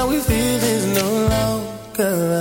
how we feel is no longer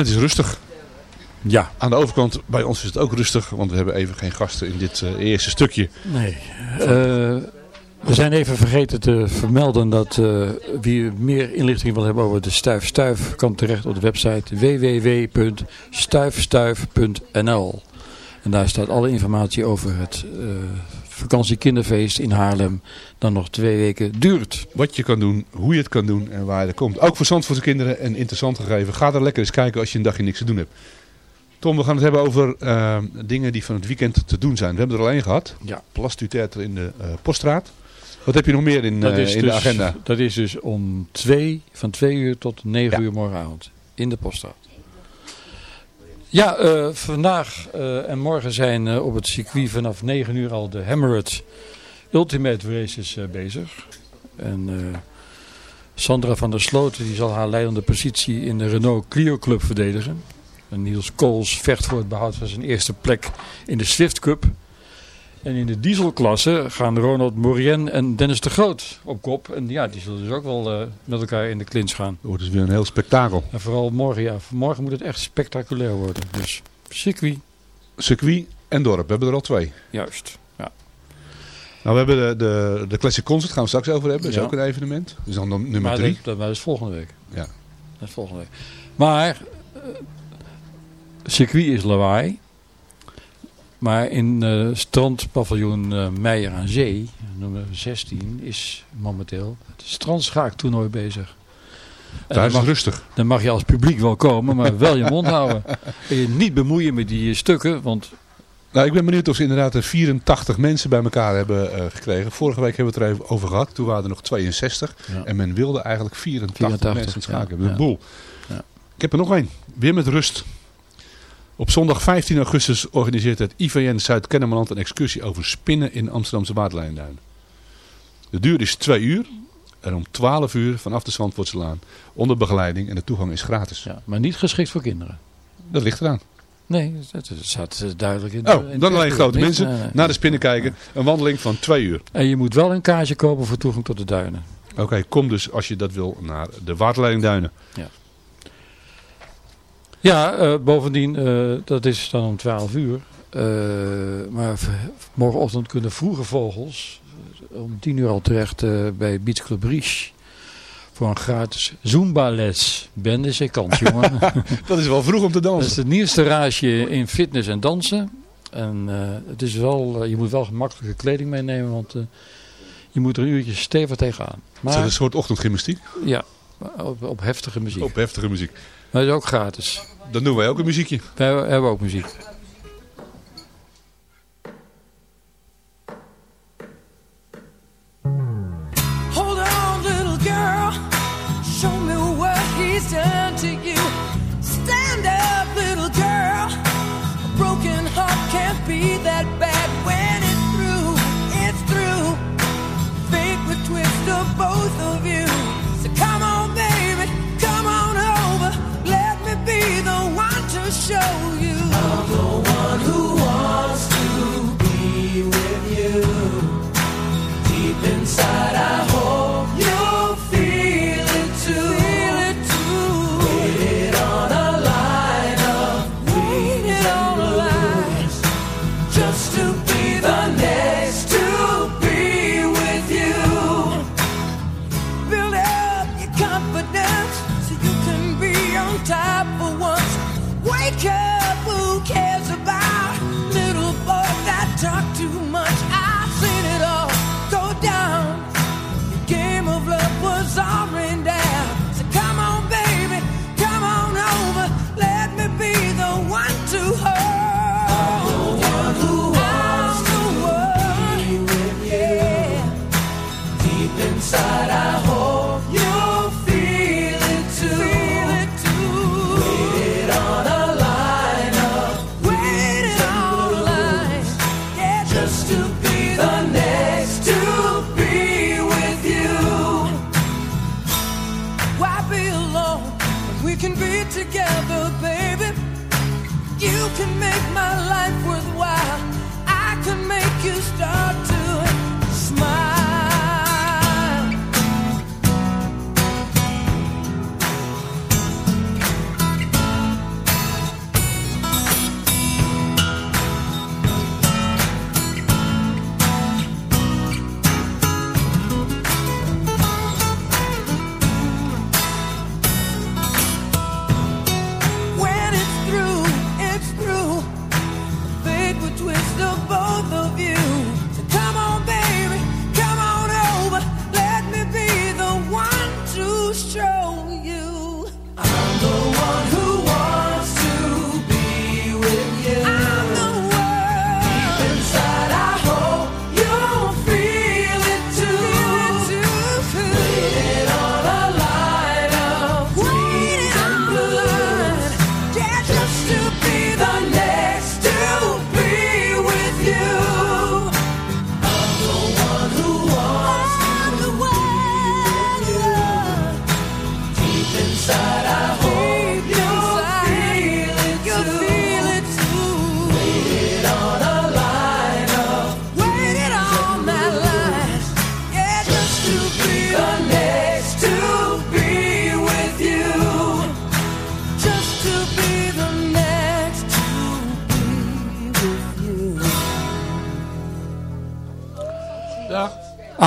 het is rustig. Ja. Aan de overkant bij ons is het ook rustig, want we hebben even geen gasten in dit eh, eerste stukje. Nee. Eh, we zijn even vergeten te vermelden dat eh, wie meer inlichting wil hebben over de Stuif Stuif kan terecht op de website www.stuifstuif.nl En daar staat alle informatie over het vakantiekinderfeest in Haarlem dat nog twee weken duurt. Wat je kan doen, hoe je het kan doen en waar je er komt. Ook voor Zandvoortse kinderen een interessant gegeven. Ga er lekker eens kijken als je een dagje niks te doen hebt. Tom, we gaan het hebben over eh, dingen die van het weekend te doen zijn. We hebben er al één gehad. Ja. Plas du Theater in de eh, Poststraat. Wat heb je nog meer in, Dat eh, in dus, de agenda? dat is dus om twee, van twee uur tot negen Ja. uur morgenavond in de poststraat. Ja, eh, vandaag eh, en morgen zijn eh, op het circuit vanaf 9 uur al de Hammered Ultimate Races bezig. En Sandra van der Sloten die zal haar leidende positie in de Renault Clio Club verdedigen. En Niels Kools vecht voor het behoud van zijn eerste plek in de Swift Cup. En in de dieselklasse gaan Ronald Morien en Dennis de Groot op kop. En ja, die zullen dus ook wel eh, met elkaar in de clinch gaan. Het wordt dus weer een heel spektakel. En vooral morgen, ja, morgen moet het echt spectaculair worden. Dus circuit, Circuit en dorp, we hebben er al twee. juist. Ja. Nou, we hebben de, de, de Classic Concert, gaan we straks over hebben. Dat is Ja. ook een evenement. Dat is dan nummer maar drie. Dat, dat, dat is volgende week. Ja. Dat is volgende week. Maar, eh, circuit is lawaai. Maar in eh strandpaviljoen eh, Meijer aan Zee, nummer 16, is momenteel het strandschaaktoernooi bezig. En Daar is het mag, rustig. dan mag je als publiek wel komen, maar wel je mond houden. En je niet bemoeien met die eh, stukken, want Nou, ik ben benieuwd of ze inderdaad de 84 mensen bij elkaar hebben gekregen. Vorige week hebben we het er even over gehad. Toen waren er nog 62. Ja. En men wilde eigenlijk 84, 84, mensen ja. schaken. Een boel. Ja. Ik heb er nog één. Weer met rust. Op zondag 15 augustus organiseert het IVN Zuid-Kennemerland een excursie over spinnen in Amsterdamse waterlijnduinen. De duur is twee uur. En om 12 uur vanaf de Zandvoortselaan. Onder begeleiding en de toegang is gratis. Ja, maar niet geschikt voor kinderen. Dat ligt eraan. Nee, dat staat eh, duidelijk in de- Oh, in dan alleen grote niet- mensen. Naar de spinnen kijken. Een wandeling van 2 uur. En je moet wel een kaartje kopen voor toegang tot de duinen. Oké, kom dus als je dat wil naar de waterleiding Duinen. Ja, eh, bovendien, eh, dat is dan om 12 uur. Eh, maar morgenochtend kunnen vroege vogels om 10 uur al terecht bij Beach Club Riche. Voor een gratis Zumba-les. Ben is jongen. Dat is wel vroeg om te Dat is dansen. het nieuwste raasje in fitness en dansen. En het is wel, je moet wel gemakkelijke kleding meenemen, want je moet er een uurtje stevig tegenaan. Het is Maar een soort ochtendgymnastiek. ja, op, op heftige muziek. Op heftige muziek. Maar het is ook gratis. Dan doen wij ook een muziekje. Wij hebben ook muziek. passará. Can make my life worthwhile.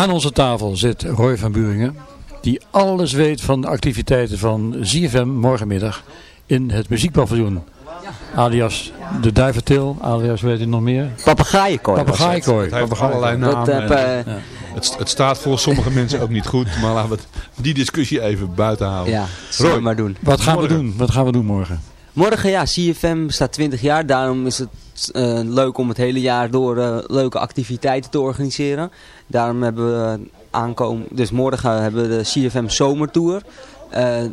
Aan onze tafel zit Roy van Buringen. Die alles weet van de activiteiten van ZFM morgenmiddag in het muziekpaviljoen. Alias de Duiventil, alias weet u nog meer? Papegaaienkooi. was het. Heeft allerlei Dat namen. heb, en eh, het, het staat voor sommige mensen ook niet goed. Maar laten we het- die discussie even buiten houden. ja, zullen we Roy. maar doen. Wat gaan we doen? Wat gaan we doen morgen? Morgen, ja, CFM bestaat 20 jaar. Daarom is het eh, leuk om het hele jaar door eh, leuke activiteiten te organiseren. Daarom hebben we aankomen... Dus morgen hebben we de CFM Zomertour. Eh,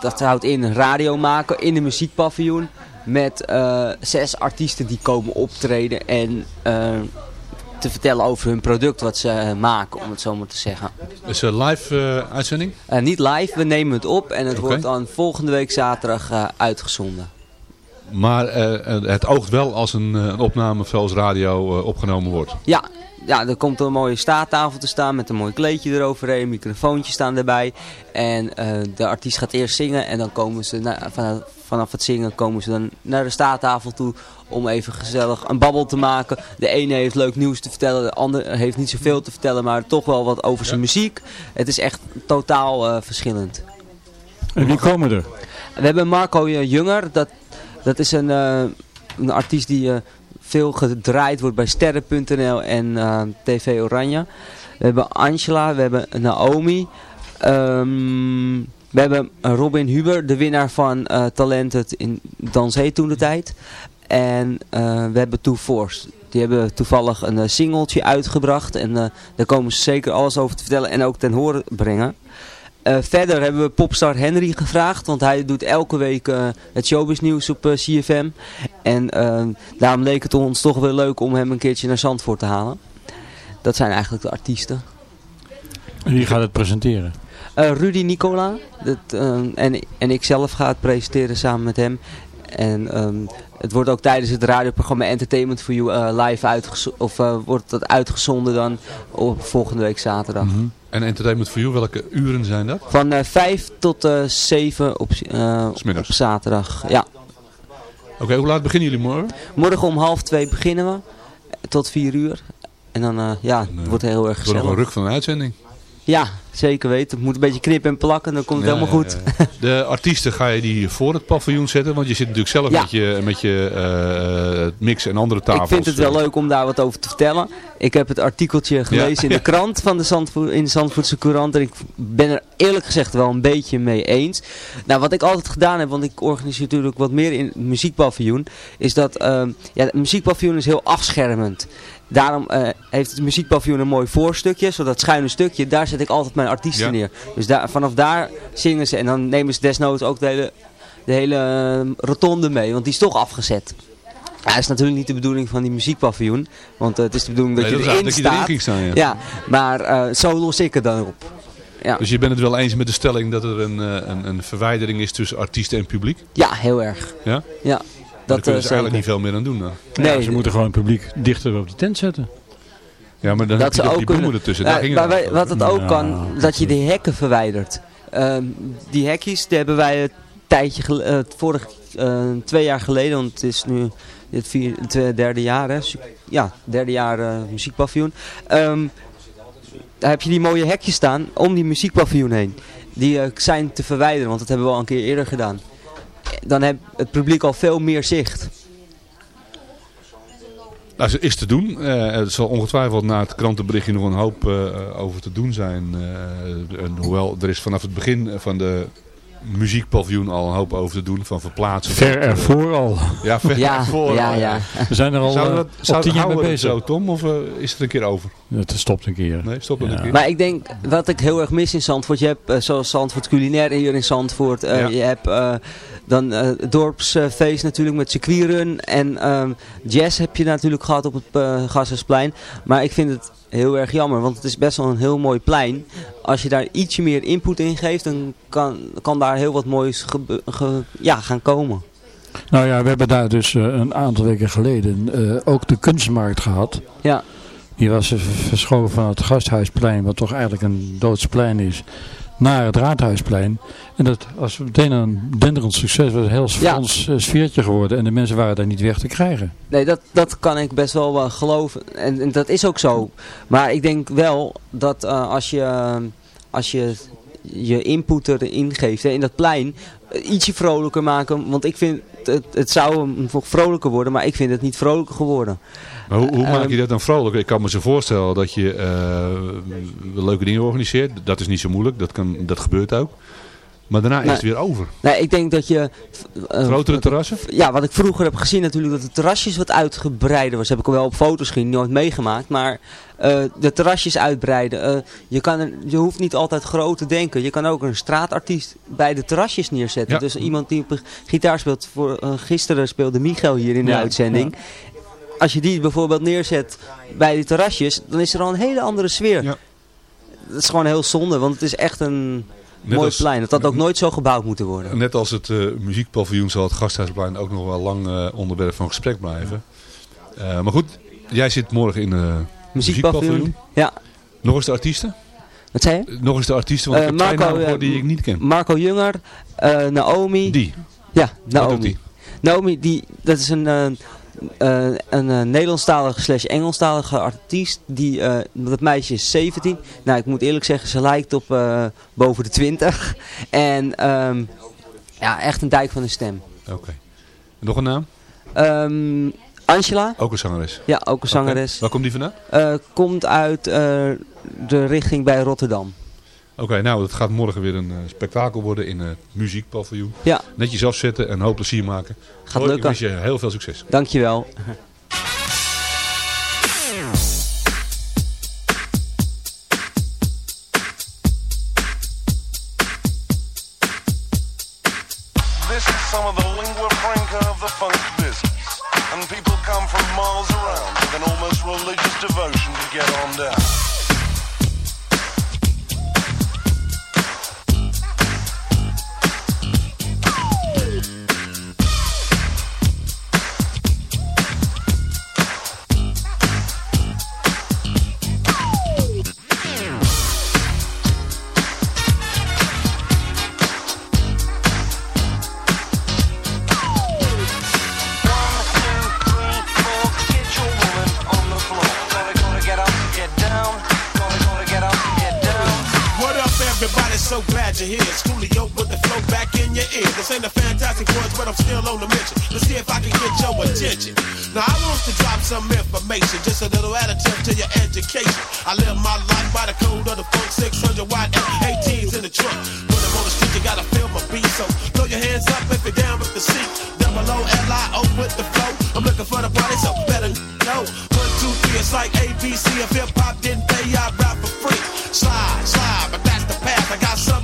dat houdt in radio maken in de muziekpaviljoen. Met zes artiesten die komen optreden. En te vertellen over hun product wat ze eh, maken, om het zo maar te zeggen. Is een live eh, uitzending? Eh, niet live, we nemen het op en het wordt dan volgende week zaterdag eh, uitgezonden. Maar eh, het oogt wel als een, eh, een opname zoals radio eh, opgenomen wordt. Ja, ja, er komt een mooie staattafel te staan met een mooi kleedje eroverheen, microfoontjes staan erbij. En eh, de artiest gaat eerst zingen en dan komen ze na- vanaf, vanaf het zingen komen ze dan naar de staattafel toe om even gezellig een babbel te maken. De ene heeft leuk nieuws te vertellen, de ander heeft niet zoveel te vertellen, maar toch wel wat over zijn muziek. Het is echt totaal eh, verschillend. En wie komen er? We hebben Marco Junger. Dat, dat is een, eh, een artiest die eh, veel gedraaid wordt bij Sterren.nl en TV Oranje. We hebben Angela, we hebben Naomi. Ehm, we hebben Robin Huber, de winnaar van eh Talented in Dansee toen de tijd. En eh, we hebben Two Force. Die hebben toevallig een eh, singeltje uitgebracht. En eh, daar komen ze zeker alles over te vertellen en ook ten horen brengen. Eh, verder hebben we popstar Henry gevraagd, want hij doet elke week eh, het showbiznieuws op eh, CFM. En eh, daarom leek het ons toch wel leuk om hem een keertje naar Zandvoort te halen. Dat zijn eigenlijk de artiesten. En wie gaat het presenteren? Eh, Rudy Nicola dat, eh, en, en ik zelf ga het presenteren samen met hem. En ehm, het wordt ook tijdens het radioprogramma Entertainment for You eh, live uitgezonden, of eh, wordt dat uitgezonden dan op volgende week zaterdag. Mhm. En Entertainment for You, welke uren zijn dat? Van eh 5 tot eh 7 op, op zaterdag. Ja. Oké, hoe laat beginnen jullie morgen? Morgen om half twee beginnen we. Tot 4 uur. En dan, ja, het wordt heel erg Het wordt nog een gezellig. ruk van een uitzending. Ja, zeker weten. Het moet een beetje knippen en plakken, dan komt het Ja, helemaal goed. ja. De artiesten ga je die voor het paviljoen zetten? Want je zit natuurlijk zelf met je, met je eh, mix en andere tafels. Ik vind het wel eh. leuk om daar wat over te vertellen. Ik heb het artikeltje gelezen in de krant van de in de Zandvoortse Courant. En ik ben er eerlijk gezegd wel een beetje mee eens. Nou, wat ik altijd gedaan heb, want ik organiseer natuurlijk wat meer in het muziekpaviljoen. Is dat, ehm, ja, het muziekpaviljoen is heel afschermend. Daarom eh, heeft het muziekpaviljoen een mooi voorstukje, zo dat schuine stukje. Daar zet ik altijd mijn artiesten Ja. neer. Dus daar, vanaf daar zingen ze en dan nemen ze desnoods ook de hele, de hele eh, rotonde mee, want die is toch afgezet. Ja, dat is natuurlijk niet de bedoeling van die muziekpaviljoen. Want eh, het is de bedoeling dat Nee, je is erin dat je erin staan, ja. ja, maar eh, zo los ik het dan op. Ja, Dus je bent het wel eens met de stelling dat er een, een, een verwijdering is tussen artiesten en publiek? ja heel erg. Ja? Ja, dat kunnen eh, ze eigenlijk niet veel meer aan doen dan. Nee, Ja, ze moeten gewoon het publiek dichter op de tent zetten. Ja, maar dan Dat heb je ze toch ook die kunnen- ertussen. Daar ging maar wij- wat het ook Ja, kan, dat je de hekken verwijdert. Ehm, die hekjes, die hebben wij een tijdje, eh, vorig, eh, twee jaar geleden, want het is nu het, vier, het eh, derde jaar, hè? Ja, derde jaar muziekpaviljoen. Ehm, daar heb je die mooie hekjes staan om die muziekpaviljoen heen. Die zijn te verwijderen, want dat hebben we al een keer eerder gedaan. Dan heeft het publiek al veel meer zicht. Nou, is te doen. Eh, er zal ongetwijfeld na het krantenberichtje nog een hoop eh, over te doen zijn. Eh, en hoewel er is vanaf het begin van de muziekpaviljoen al een hoop over te doen. Van verplaatsen. Ver ervoor al. Ja, ver Ja, voor. ja, al, ja. We zijn er al Zou eh, dat, op zou tien jaar mee houden bezig. zo, Tom? Of eh, is het een keer over? Het stopt een keer. Nee, stop het Ja. een keer. Maar ik denk, wat ik heel erg mis in Zandvoort, je hebt eh, zoals Zandvoort culinair hier in Zandvoort, eh, Ja. je hebt eh, dan eh, het dorpsfeest natuurlijk met circuitrun en ehm, jazz heb je natuurlijk gehad op het uh, Gassersplein. Maar ik vind het heel erg jammer, want het is best wel een heel mooi plein. Als je daar ietsje meer input in geeft, dan kan, kan daar heel wat moois ge- ja, gaan komen. Nou ja, we hebben daar dus eh, een aantal weken geleden eh, ook de kunstmarkt gehad. Ja. Die was verschoven van het Gasthuisplein, wat toch eigenlijk een doodsplein is, naar het Raadhuisplein. En dat was meteen een denderend succes. Het was een heel Ja. Frans eh, sfeertje geworden en de mensen waren daar niet weg te krijgen. Nee, dat, dat kan ik best wel wel geloven. En, en dat is ook zo. Maar ik denk wel dat eh, als je, als je je input erin geeft, hè, in dat plein, ietsje vrolijker maken. Want ik vind, het, het zou nog vrolijker worden, maar ik vind het niet vrolijker geworden. Maar hoe, hoe maak je Ehm, dat dan vrolijk? Ik kan me zo voorstellen dat je eh, leuke dingen organiseert. Dat is niet zo moeilijk. Dat, kan, dat gebeurt ook. Maar daarna is het weer over. Nee, ik denk dat je... eh, Grotere terrassen? Ja, wat ik vroeger heb gezien natuurlijk, dat de terrasjes wat uitgebreider was. Heb ik wel op foto's gezien, nooit meegemaakt. Maar eh, de terrasjes uitbreiden. Eh, je, kan er, je hoeft niet altijd groot te denken. Je kan ook een straatartiest bij de terrasjes neerzetten. Ja. Dus iemand die op gitaar speelt. Voor, eh, gisteren speelde Michael hier in de Ja, uitzending. Als je die bijvoorbeeld neerzet bij die terrasjes, dan is er al een hele andere sfeer. Ja. Dat is gewoon heel zonde, want het is echt een Net mooi als- plein. Dat had ook nooit zo gebouwd moeten worden. Net als het eh, muziekpaviljoen zal het Gasthuisplein ook nog wel lang eh, onderwerp van gesprek blijven. Eh, maar goed, jij zit morgen in de Muziekpaviljoen. Ja, Nog eens de artiesten? wat zei je? Nog eens de artiesten, want ik heb twee Marco, namen die ik niet ken. Marco Junger, Naomi. Die, Ja, Naomi. die? Naomi, die, dat is een, eh, een eh, Nederlandstalige slash Engelstalige artiest. Die, eh, dat meisje is 17. Nou, ik moet eerlijk zeggen, ze lijkt op boven de 20. En ehm, ja, echt een dijk van een stem. Oké. Nog een naam? Ehm, Angela, Ook een zangeres. ja, ook een zangeres. Waar komt die vandaan? Komt uit de richting bij Rotterdam. Oké, nou, dat gaat morgen weer een eh, spektakel worden in het muziekpaviljoen. Ja, Netjes afzetten en hoop plezier maken. gaat Hoi, lukken. Ik wens je heel veel succes. Dankjewel. This is some of the lingua franca of the funk business. And people come from miles around with an almost religious devotion to get on down. Still on the mission. Let's see if I can get your attention. Now, I want to drop some information, just a little additive to your education. I live my life by the code of the funk 600 watt F18s in the trunk. When I'm on the street, you gotta feel my beat. So throw your hands up if you're down with the seat. Double O L I O with the flow. I'm looking for the party, so better know. One, two, three, it's like ABC. If hip hop didn't pay, I'd rap for free. Slide, slide, but that's the path. I got something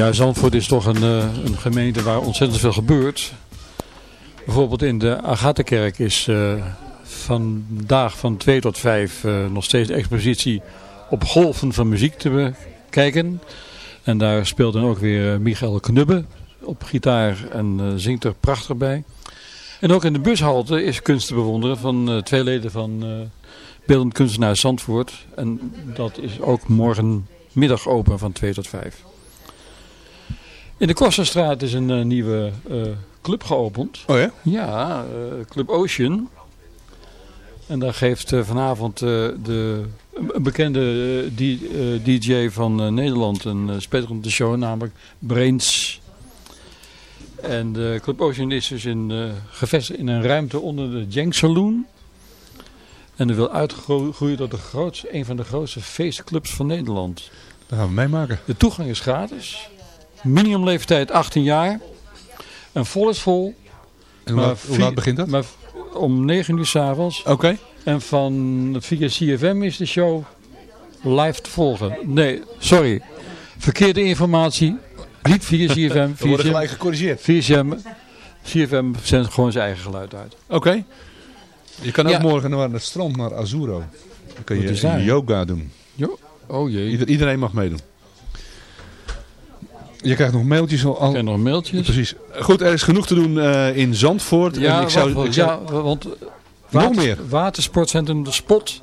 Ja, Zandvoort is toch een, eh, een gemeente waar ontzettend veel gebeurt. Bijvoorbeeld in de Agatha-kerk is eh, vandaag van 2 tot 5 eh, nog steeds de expositie op golven van muziek te bekijken. En daar speelt dan ook weer Michael Knubbe op gitaar en zingt er prachtig bij. En ook in de bushalte is kunst te bewonderen van twee leden van Beeldend Kunstenaar Zandvoort. En dat is ook morgenmiddag open van 2 tot 5. In de Kosterstraat is een eh, nieuwe eh, club geopend. Oh ja? Ja, eh, Club Ocean. En daar geeft vanavond de, een bekende die- DJ van Nederland een uh, show, namelijk Brains. En de Club Ocean is dus in, eh, gevestigd in een ruimte onder de Jank Saloon. En er wil uitgroeien tot de grootste, een van de grootste feestclubs van Nederland. Dat gaan we meemaken. De toegang is gratis. Minimumleeftijd 18 jaar. En vol is vol. En hoe, laat, hoe vi- laat begint dat? Maar om 9 uur s'avonds. Oké. En van via CFM is de show live te volgen. Nee, sorry. Verkeerde informatie. Niet via CFM. We worden gelijk gecorrigeerd. via CFM, CFM zendt gewoon zijn eigen geluid uit. Oké. Je kan ook Ja. morgen naar het strand, naar Azuro. Dan kun je yoga doen. Jo. Oh jee. Ieder- iedereen mag meedoen. Je krijgt nog mailtjes al. Ik ken nog mailtjes. Precies. Goed, er is genoeg te doen eh, in Zandvoort. Ja, en ik zou, wacht, ik zou- ja, want eh, Nog meer. Watersportcentrum De Spot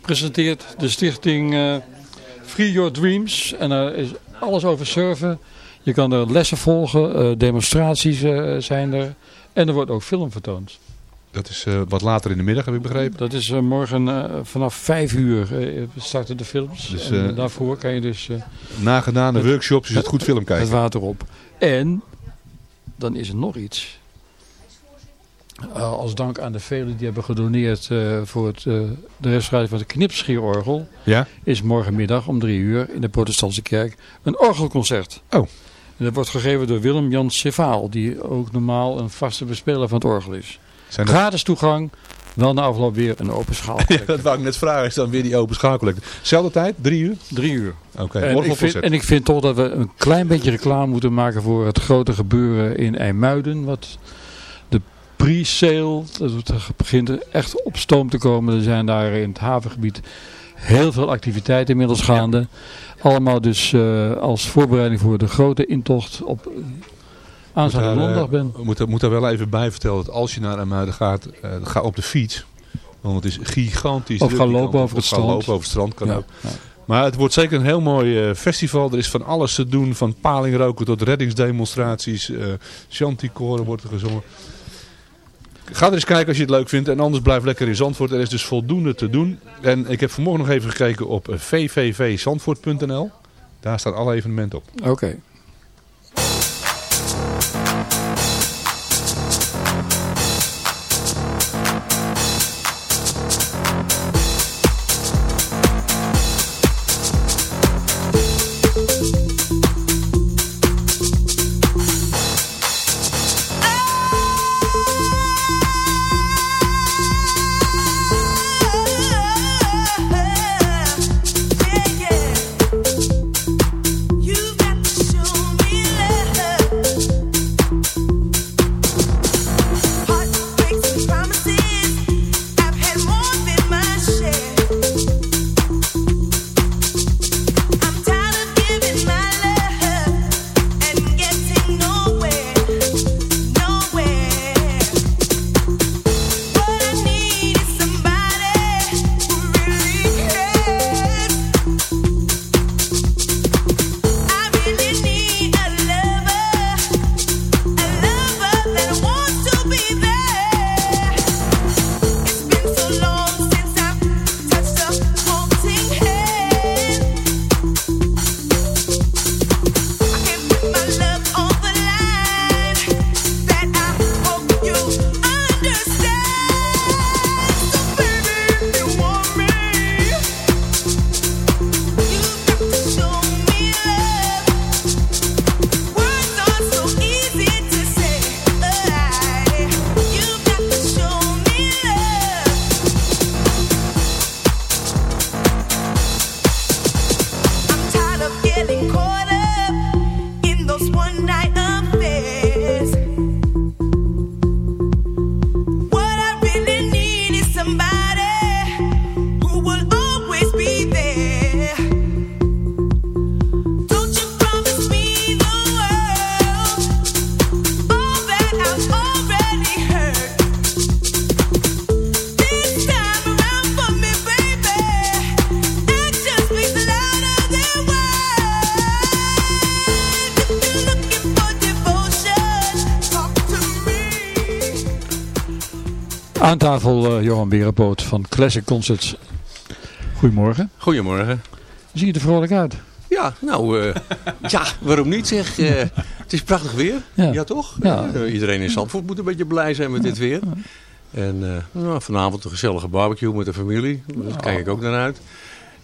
presenteert de stichting eh, Free Your Dreams. En daar is alles over surfen. Je kan er lessen volgen, eh, demonstraties zijn er. En er wordt ook film vertoond. Dat is eh, wat later in de middag, heb ik begrepen. Dat is eh, morgen eh, vanaf vijf uur starten de films. Dus, en daarvoor kan je dus Nagedane Het- workshops is het goed film het kijken. water op. En dan is er nog iets. Als dank aan de velen die hebben gedoneerd voor het, de restauratie van het knipschierorgel... Ja? is morgenmiddag om drie uur in de protestantse kerk een orgelconcert. Oh. En dat wordt gegeven door Willem-Jan Cevaal, die ook normaal een vaste bespeler van het orgel is. Zijn. Gratis toegang, wel na afloop weer een open schaal. Ja, dat wou ik net vragen. Is dan weer die open schakelcollectie. Zelfde tijd? Drie uur? Drie uur. Oké, En ik, vind, en ik vind toch dat we een klein beetje reclame moeten maken voor het grote gebeuren in IJmuiden. Wat de pre-sale, dat begint echt op stoom te komen. Er zijn daar in het havengebied heel veel activiteiten inmiddels gaande. Allemaal dus eh, als voorbereiding voor de grote intocht op aanstaande Moet daar, eh, ben. We moeten moet daar wel even bij vertellen dat als je naar Amuiden gaat, eh, ga op de fiets. Want het is gigantisch. Of druk ga die lopen over het strand. lopen over het strand kan Ja, ook. ja. Maar het wordt zeker een heel mooi eh, festival. Er is van alles te doen. Van palingroken tot reddingsdemonstraties. eh Chanticoren wordt er gezongen. Ga er eens kijken als je het leuk vindt. En anders blijf lekker in Zandvoort. Er is dus voldoende te doen. En ik heb vanmorgen nog even gekeken op vvvzandvoort.nl. Daar staan alle evenementen op. Oké. Johan Berenpoot van Classic Concerts. Goedemorgen. Goedemorgen. Zie je er vrolijk uit? Ja, nou, eh, ja, waarom niet zeg. eh, het is prachtig weer. Ja. Ja, toch? Ja. Eh, iedereen in Zandvoort moet een beetje blij zijn met dit weer. En eh, nou, vanavond een gezellige barbecue met de familie. Daar kijk ik ook naar uit.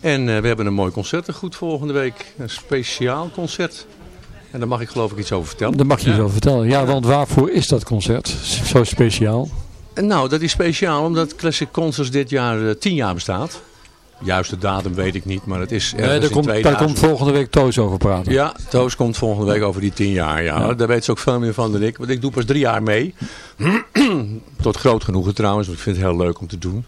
En eh, we hebben een mooi concert goed volgende week. Een speciaal concert. En daar mag ik geloof ik iets over vertellen. Dat mag je zo vertellen. Ja, want waarvoor is dat concert zo speciaal? Nou, dat is speciaal omdat Classic Concerts dit jaar eh, tien jaar bestaat. Juiste datum weet ik niet, maar het is ergens Nee, daar, in komt, daar 2000. komt volgende week Toos over praten. Ja, Toos komt volgende week over die tien jaar. Ja. Ja. Daar weet ze ook veel meer van dan ik. Want ik doe pas drie jaar mee. Tot groot genoegen trouwens, want ik vind het heel leuk om te doen.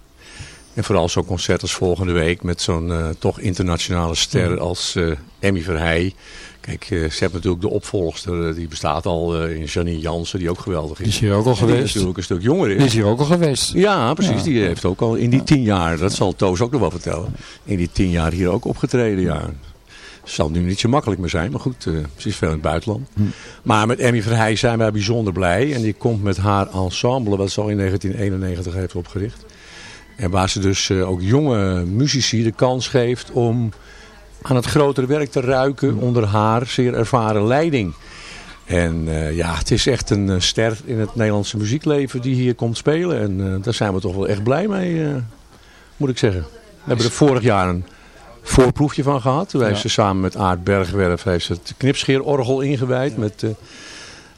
En vooral zo'n concert als volgende week met zo'n eh, toch internationale ster als eh Emmy Verheij. Kijk, eh, ze hebben natuurlijk de opvolgster, eh, die bestaat al eh, in Janine Jansen, die ook geweldig Die is. is hier ook al En die geweest. natuurlijk een stuk jonger Die is. is hier ook al geweest. Ja, precies. Ja. Die heeft ook al in die tien jaar, dat zal Toos ook nog wel vertellen, in die tien jaar hier ook opgetreden. Ja. Zal nu niet zo makkelijk meer zijn, maar goed, eh, ze is veel in het buitenland. Maar met Emmy Verheij zijn wij bijzonder blij. En die komt met haar ensemble, wat ze al in 1991 heeft opgericht. En waar ze dus eh, ook jonge muzici de kans geeft om aan het grotere werk te ruiken onder haar zeer ervaren leiding. En eh, ja, het is echt een eh, ster in het Nederlandse muziekleven die hier komt spelen. En eh, daar zijn we toch wel echt blij mee, moet ik zeggen. We hebben er vorig jaar een voorproefje van gehad. Toen heeft ze samen met Aart Bergwerf heeft ze het knipscheerorgel ingewijd. Met,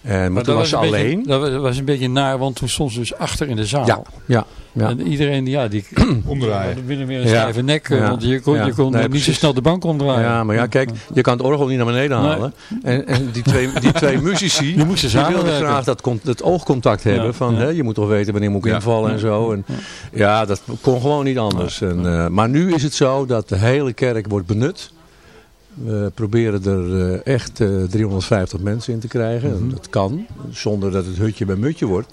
en, maar, toen was ze beetje- alleen. dat was- was een beetje naar, want toen stond ze dus achter in de zaal. Ja, ja, ja. En iedereen, ja, die Omdraaien. binnen weer een Ja. stijve nek. eh, Ja. Want je kon, Ja. je kon Nee, niet zo snel de bank omdraaien. Ja, maar ja, kijk, je kan het orgel niet naar beneden Nee. halen. En, en die twee, die twee muzici, Die moesten wilden samenwerken. graag dat, dat oogcontact hebben. Ja, van, ja. Hè, je moet toch weten wanneer moet ik Ja. invallen en zo. En, ja, dat kon gewoon niet anders. En, eh, maar nu is het zo dat de hele kerk wordt benut. We proberen er eh, echt eh, 350 mensen in te krijgen. Mhm. En dat kan, zonder dat het hutje bij mutje wordt.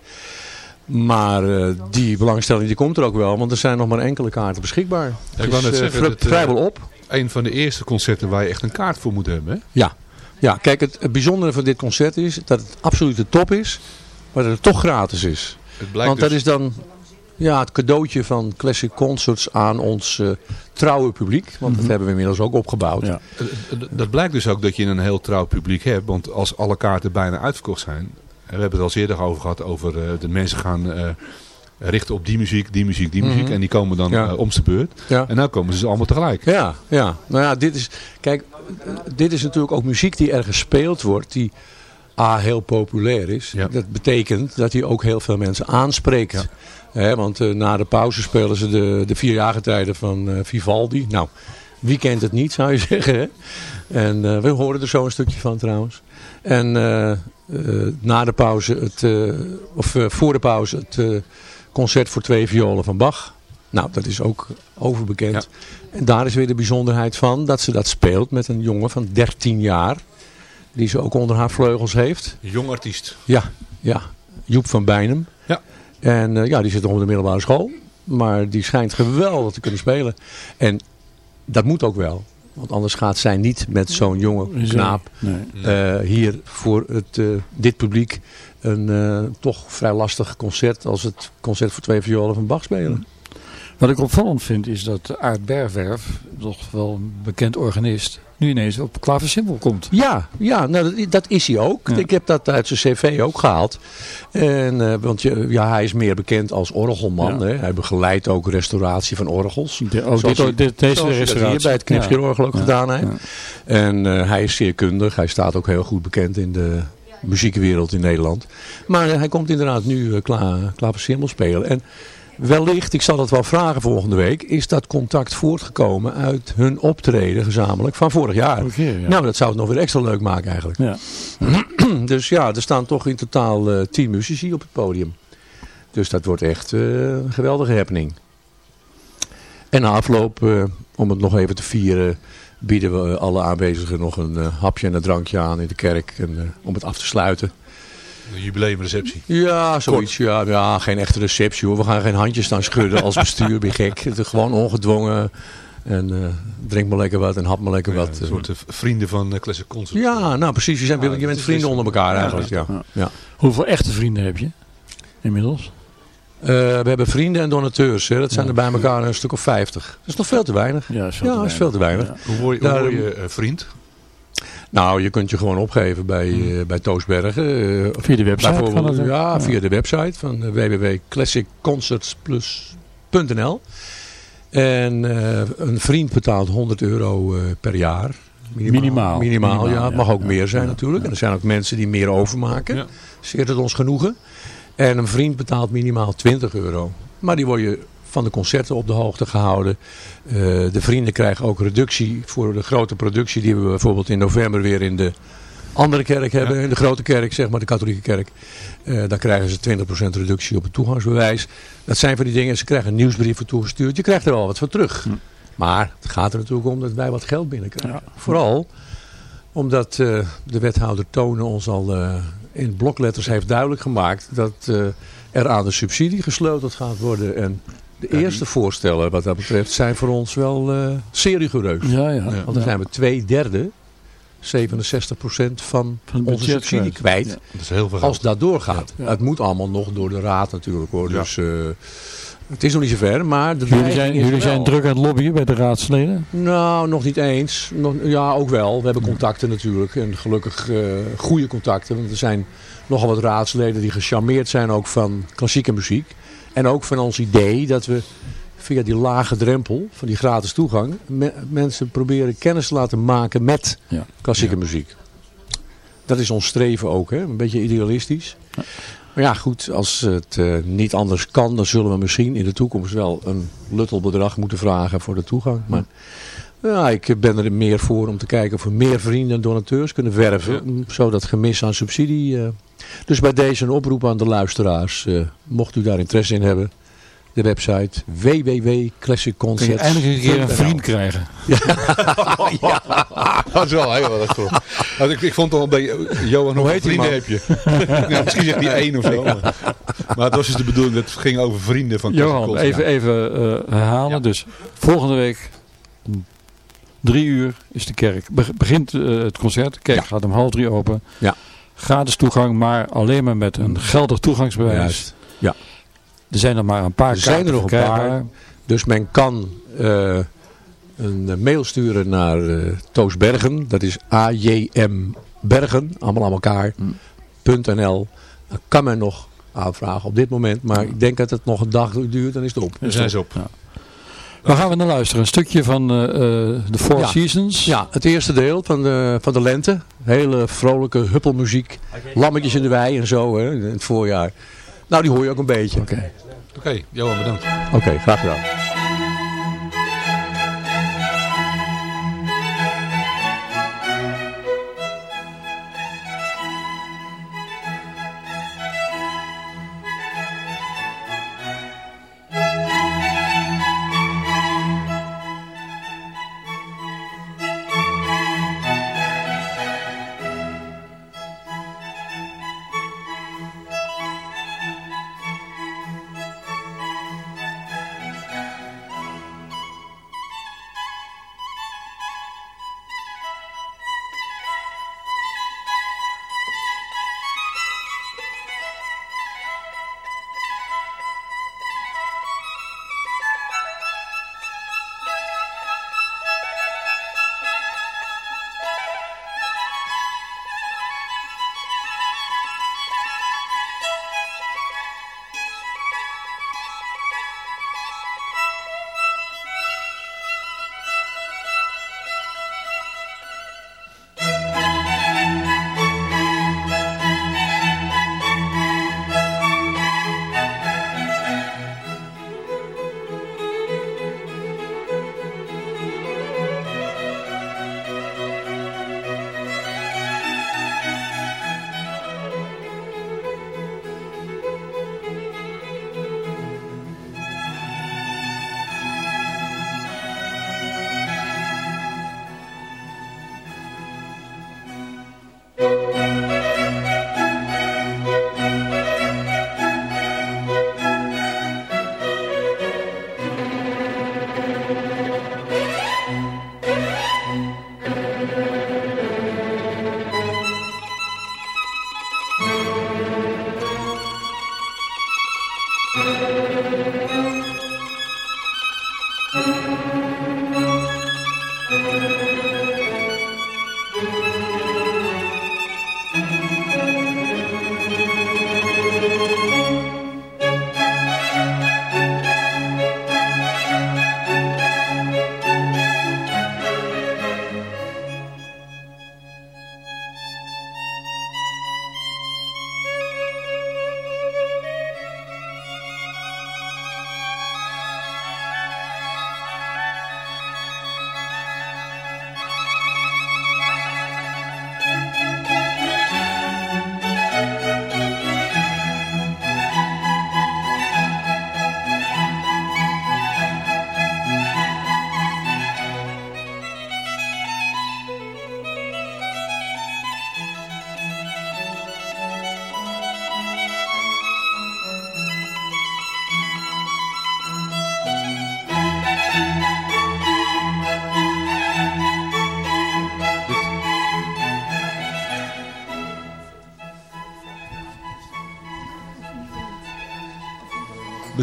Maar eh, die belangstelling die komt er ook wel, want er zijn nog maar enkele kaarten beschikbaar. ik wou net eh, zeggen, dat, eh, vrijwel op. Een van de eerste concerten waar je echt een kaart voor moet hebben. Hè? Ja, ja kijk, het, het bijzondere van dit concert is dat het absoluut de top is, maar dat het toch gratis is. Het blijkt Want dus, dat is dan ja, het cadeautje van Classic Concerts aan ons trouwe publiek. Want dat hebben we inmiddels ook opgebouwd. Ja. dat blijkt dus ook dat je een heel trouw publiek hebt. Want als alle kaarten bijna uitverkocht zijn. We hebben het al eerder over gehad. Over eh, de mensen gaan eh, richten op die muziek, die muziek, die muziek. Mhm. En die komen dan Ja. eh, om de beurt. Ja. En nou komen ze allemaal tegelijk. Ja, ja. Nou ja, dit is, kijk, dit is natuurlijk ook muziek die er gespeeld wordt, die A, heel populair is. Ja. Dat betekent dat hij ook heel veel mensen aanspreekt. Want na de pauze spelen ze de, de vier jaargetijden van Vivaldi. Nou, wie kent het niet, zou je zeggen. Hè? En we horen er zo een stukje van trouwens. En eh, eh, na de pauze, het, eh, of voor de pauze, het concert voor twee violen van Bach. Nou, dat is ook overbekend. En daar is weer de bijzonderheid van dat ze dat speelt met een jongen van 13 jaar. Die ze ook onder haar vleugels heeft. Jong artiest. Ja, ja. Joep van Bijnem. Ja. En ja, die zit nog op de middelbare school. Maar die schijnt geweldig te kunnen spelen. En dat moet ook wel. Want anders gaat zij niet met zo'n jonge knaap Nee. eh, hier voor het, eh, dit publiek een eh, toch vrij lastig concert als het concert voor twee violen van Bach spelen. Wat ik opvallend vind is dat Aart Bergwerf, toch wel een bekend organist, nu ineens op klaversymbol komt. Ja, ja nou, dat, dat is hij ook. Ja. Ik heb dat uit zijn cv ook gehaald. En, eh, want je, ja, hij is meer bekend als orgelman. Ja. Hè. Hij begeleidt ook restauratie van orgels. De, Zoals dit, hij- dit, deze Zoals hij dat restauratie. hier bij het knipscheerorgel ook Ja. gedaan heeft. En eh, hij is zeer kundig. Hij staat ook heel goed bekend in de muziekwereld in Nederland. Maar eh, hij komt inderdaad nu voor cymbal spelen. En wellicht, ik zal het wel vragen volgende week, is dat contact voortgekomen uit hun optreden gezamenlijk van vorig jaar. Ja. Nou, dat zou het nog weer extra leuk maken eigenlijk. Ja. Dus ja, er staan toch in totaal eh, tien muzici op het podium. Dus dat wordt echt eh, een geweldige happening. En na afloop, eh, om het nog even te vieren, bieden we alle aanwezigen nog een hapje en een drankje aan in de kerk. En, om het af te sluiten. Een jubileumreceptie. Ja, zoiets. Ja, ja, geen echte receptie hoor. We gaan geen handjes staan schudden als bestuur. Ben je gek. Het is gewoon ongedwongen. En eh, drink maar lekker wat en hap maar lekker Ja, wat. een soort eh, vrienden van uh, Classic Concert. Ja, nou precies. Je, zijn, je dat bent vrienden best- onder elkaar eigenlijk. Ja. Ja. Ja. Hoeveel echte vrienden heb je inmiddels? Eh, we hebben vrienden en donateurs. Hè. Dat zijn er bij elkaar een stuk of 50. Dat is nog veel te weinig. Ja, is Ja, dat is veel te weinig. Ja. Hoe word je, hoe word je eh, vriend? Nou, je kunt je gewoon opgeven bij, eh, bij Toosbergen. eh, Via de website ook. ja, via de website van eh, www.classicconcertsplus.nl En een vriend betaalt 100 euro per jaar. Minimaal. Minimaal, ja. Minimaal, Het mag ja. ook meer zijn natuurlijk. En er zijn ook mensen die meer overmaken. Ja. Zeer tot ons genoegen. En een vriend betaalt minimaal 20 euro. Maar die word je van de concerten op de hoogte gehouden. Eh, de vrienden krijgen ook reductie voor de grote productie die we bijvoorbeeld in november weer in de andere kerk hebben, in de grote kerk, zeg maar de katholieke kerk, eh, dan krijgen ze 20% reductie op het toegangsbewijs. Dat zijn van die dingen, ze krijgen een nieuwsbrief voor toegestuurd, je krijgt er wel wat voor terug. Maar het gaat er natuurlijk om dat wij wat geld binnenkrijgen. Vooral omdat eh, de wethouder Tonen ons al in blokletters heeft duidelijk gemaakt dat er aan de subsidie gesleuteld gaat worden. En de eerste voorstellen wat dat betreft zijn voor ons wel eh zeer rigoureus. Ja, ja. Want dan zijn we twee derde, 67% van, onze budget subsidie kwijt. Dat is heel veel Als dat doorgaat. Ja. Het moet allemaal nog door de raad natuurlijk hoor. Ja. Dus eh, het is nog niet zover. Maar de Jullie zijn, jullie zijn druk aan het lobbyen bij de raadsleden. nou, nog niet eens. Nog, ja, ook wel. We hebben contacten natuurlijk. En gelukkig eh, goede contacten. Want er zijn nogal wat raadsleden die gecharmeerd zijn ook van klassieke muziek. En ook van ons idee dat we via die lage drempel van die gratis toegang... me- mensen proberen kennis te laten maken met Ja. klassieke muziek. Dat is ons streven ook, hè? een beetje idealistisch. Maar ja, goed, als het eh, niet anders kan, dan zullen we misschien in de toekomst wel een luttel bedrag moeten vragen voor de toegang. Maar ja, ik ben er meer voor om te kijken of we meer vrienden en donateurs kunnen werven, om zo dat gemis aan subsidie. eh. Dus bij deze een oproep aan de luisteraars, eh, mocht u daar interesse in hebben, de website Kun je eindelijk een keer een vriend krijgen. Dat is wel heel erg goed. Want ik, ik vond al bij Johan hoe heet die vrienden heb je. ja, misschien zegt hij één of zo. Maar, maar het was dus de bedoeling dat het ging over vrienden van Johan, Classic even, even eh, herhalen. Ja. Dus volgende week drie uur is de kerk. Be- begint eh, het concert. De kerk Ja. gaat om half drie open. Ja. Gratis toegang, maar alleen maar met een geldig toegangsbewijs. Juist. Ja. Er zijn er maar een paar Er zijn er nog een paar. Dus men kan eh, een eh, mail sturen naar Toos Bergen. Dat is AJM Bergen, allemaal aan elkaar. .nl. Dan kan men nog aanvragen op dit moment. Maar ik denk dat het nog een dag duurt, dan is het op. Daar zijn ze op. Waar gaan we naar luisteren? Een stukje van eh, eh, The Four Ja. Seasons. Ja, het eerste deel van de, van de lente. Hele vrolijke huppelmuziek. Lammetjes in de wei en zo hè, in het voorjaar. Nou, die hoor je ook een beetje. Oké, Oké, Johan bedankt. graag gedaan.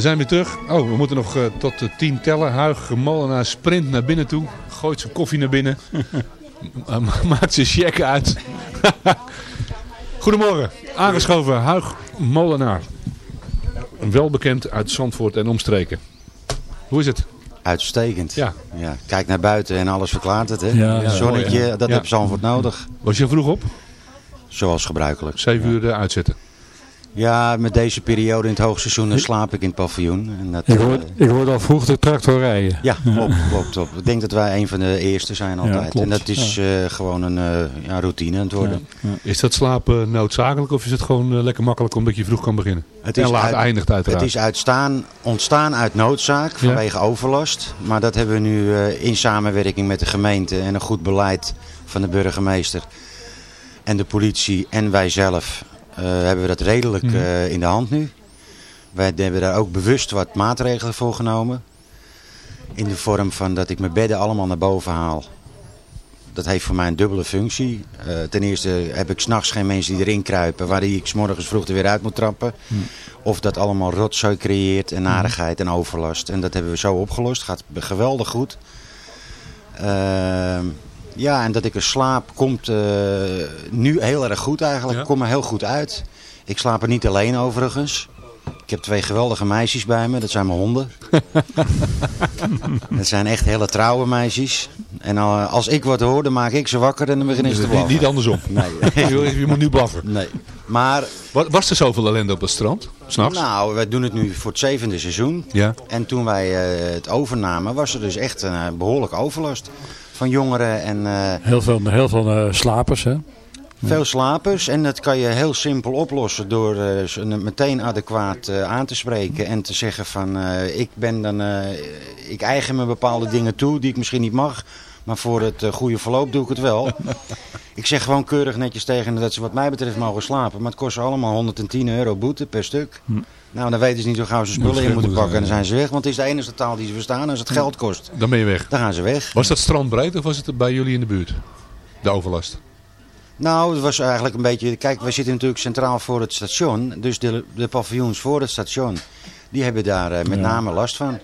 Zijn weer terug. Oh, we moeten nog eh, tot de tien tellen. Huig Molenaar sprint naar binnen toe. Gooit zijn koffie naar binnen. Ma- ma- Maakt zijn check uit. Goedemorgen. Aangeschoven Huig Molenaar. Welbekend uit Zandvoort en omstreken. Hoe is het? Uitstekend. Ja. Ja, kijk naar buiten en alles verklaart het. Hè? Ja, ja, Zonnetje, mooi, dat Ja. heb Zandvoort nodig. Was je vroeg op? Zoals gebruikelijk. Zeven uur eh, uitzetten. Ja, met deze periode in het hoogseizoen dan slaap ik in het paviljoen. En dat, Ik eh, hoorde, ik hoorde al vroeg de tractor rijden. ja, klopt, klopt, klopt. Ik denk dat wij een van de eerste zijn altijd. klopt. en dat is eh, gewoon een eh, ja, routine aan het worden. Is dat slapen noodzakelijk of is het gewoon eh, lekker makkelijk omdat je vroeg kan beginnen? Het en is laat uit- eindigt uiteraard. Het is uitstaan, ontstaan uit noodzaak vanwege overlast. Maar dat hebben we nu eh, in samenwerking met de gemeente en een goed beleid van de burgemeester en de politie en wij zelf eh, hebben we dat redelijk Mhm. eh, in de hand nu. Wij hebben daar ook bewust wat maatregelen voor genomen. In de vorm van dat ik mijn bedden allemaal naar boven haal. Dat heeft voor mij een dubbele functie. Eh, ten eerste heb ik s'nachts geen mensen die erin kruipen, waar ik morgens vroeg er weer uit moet trappen. Of dat allemaal rotzooi creëert en narigheid en overlast. En dat hebben we zo opgelost. Gaat geweldig goed. Ehm, ja, en dat ik er slaap komt eh, nu heel erg goed eigenlijk. Ja. Komt me heel goed uit. Ik slaap er niet alleen overigens. Ik heb twee geweldige meisjes bij me. Dat zijn mijn honden. dat zijn echt hele trouwe meisjes. En eh, als ik wat hoor, dan maak ik ze wakker en dan beginnen ze te niet, blaffen. niet andersom. Nee. je, moet nu blaffen. nee. Maar Wa- Was er zoveel ellende op het strand? S'nachts? nou, wij doen het nu voor het zevende seizoen. Ja. En toen wij eh, het overnamen, was er dus echt een eh, behoorlijke overlast van jongeren en eh, Heel veel, heel veel eh, slapers, hè? veel slapers. En dat kan je heel simpel oplossen door eh, ze meteen adequaat aan te spreken en te zeggen van ik ben dan, ik eigen me bepaalde dingen toe die ik misschien niet mag. Maar voor het goede verloop doe ik het wel. ik zeg gewoon keurig netjes tegen dat ze wat mij betreft mogen slapen. Maar het kost allemaal 110 euro boete per stuk. Nou, dan weten ze niet hoe gauw ze spullen in moeten pakken. En dan zijn, ze weg. Want het is de enige taal die ze verstaan. Als het geld kost, Dan ben je weg. dan gaan ze weg. Was dat strand breed of was het bij jullie in de buurt? De overlast. Nou, het was eigenlijk een beetje... Kijk, wij zitten natuurlijk centraal voor het station. Dus de, de paviljoens voor het station, die hebben daar eh, met name last van.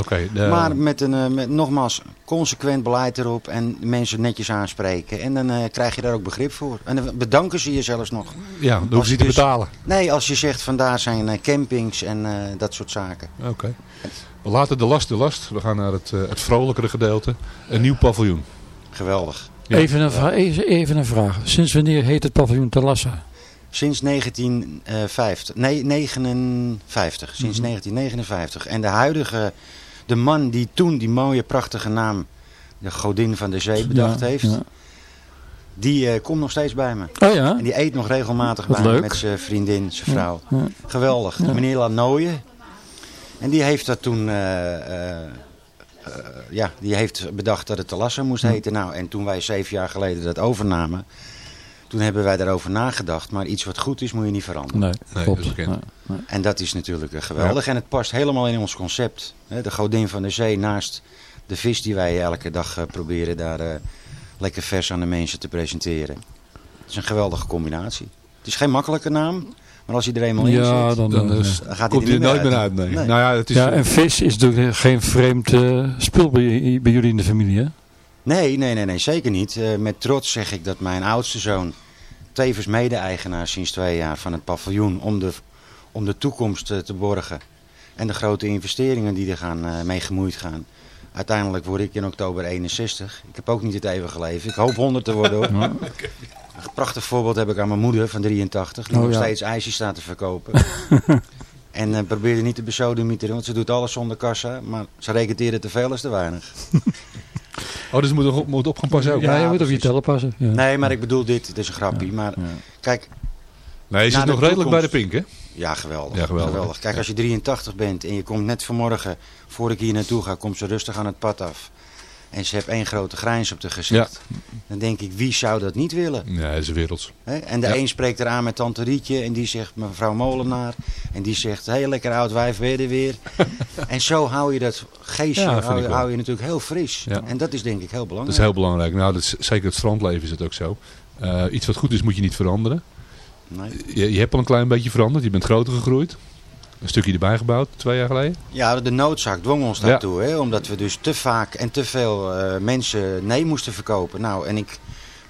Oké. de- Maar met een, eh, met, nogmaals, consequent beleid erop en mensen netjes aanspreken. En dan eh, krijg je daar ook begrip voor. En dan bedanken ze je zelfs nog. ja, dan hoef je niet te dus- betalen. Nee, als je zegt van daar zijn campings en dat soort zaken. Oké. We laten de last de last. We gaan naar het, het vrolijkere gedeelte. Een nieuw paviljoen. Geweldig. Ja. Even, een even een vraag. Sinds wanneer heet het paviljoen Talassa? Sinds 1950, nee, 59, sinds 1959. En de huidige, de man die toen die mooie prachtige naam, de godin van de zee, bedacht Ja, heeft, ja. die eh, komt nog steeds bij me. Oh ja? En die eet nog regelmatig Wat bij me met zijn vriendin, zijn vrouw. Ja. Geweldig. Meneer Lanooien. En die heeft dat toen, eh, eh, eh, ja, die heeft bedacht dat het te lassen moest heten. Nou, en toen wij zeven jaar geleden dat overnamen, toen hebben wij daarover nagedacht. Maar iets wat goed is, moet je niet veranderen. Nee, Nee, klopt. dat is bekend. Nee. En dat is natuurlijk eh, geweldig. En het past helemaal in ons concept. Hè, De godin van de zee naast de vis die wij elke dag eh, proberen daar lekker vers aan de mensen te presenteren. Het is een geweldige combinatie. Het is geen makkelijke naam, maar als je er eenmaal in Ja, zit, dan, Dan ja. dan gaat hij komt er er nooit meer meer uit. Nee. Nee. Nou ja, het is... ja, en vis is natuurlijk geen vreemd eh, spul bij, bij jullie in de familie, hè? Nee, nee, nee, nee, zeker niet. Eh, met trots zeg ik dat mijn oudste zoon, tevens mede-eigenaar sinds twee jaar van het paviljoen, om de, om de toekomst te borgen en de grote investeringen die er gaan, eh, mee gemoeid gaan. Uiteindelijk word ik in oktober 61. Ik heb ook niet het eeuwige leven. Ik hoop 100 te worden hoor. Een prachtig voorbeeld heb ik aan mijn moeder van 83. Die Oh, nog ja. steeds ijsjes staat te verkopen. en eh probeerde niet te besodemieteren, want ze doet alles zonder kassa. Maar ze rekenteren te veel als te weinig. Oh, dus we moeten op, moet op gaan passen ook. Ja, je moet op je tellen passen. Ja. Nee, maar ik bedoel dit. Het is een grapje. Maar Ja. kijk, Nee, je zit nog redelijk bij de pink, hè? Ja, geweldig. Ja, geweldig. Kijk, als je 83 bent en je komt net vanmorgen, voor ik hier naartoe ga, komt ze rustig aan het pad af. En ze heeft één grote grijns op de gezicht. Dan denk ik, wie zou dat niet willen? Nee, dat is werelds. En de Ja. een spreekt eraan met tante Rietje en die zegt mevrouw Molenaar. En die zegt, hé, lekker oud wijf, weer er weer. en zo hou je dat geestje, Ja, hou, je- wel. hou je natuurlijk heel fris. Ja. En dat is denk ik heel Dat belangrijk. is heel belangrijk. Nou, dat is, zeker het strandleven is het ook zo. Eh, iets wat goed is, moet je niet veranderen. Nee. Je, je hebt al een klein beetje veranderd. Je bent groter gegroeid. Een stukje erbij gebouwd, twee jaar geleden. Ja, de noodzaak dwong ons daartoe. Hè, omdat we dus te vaak en te veel eh, mensen nee moesten verkopen. Nou, en ik,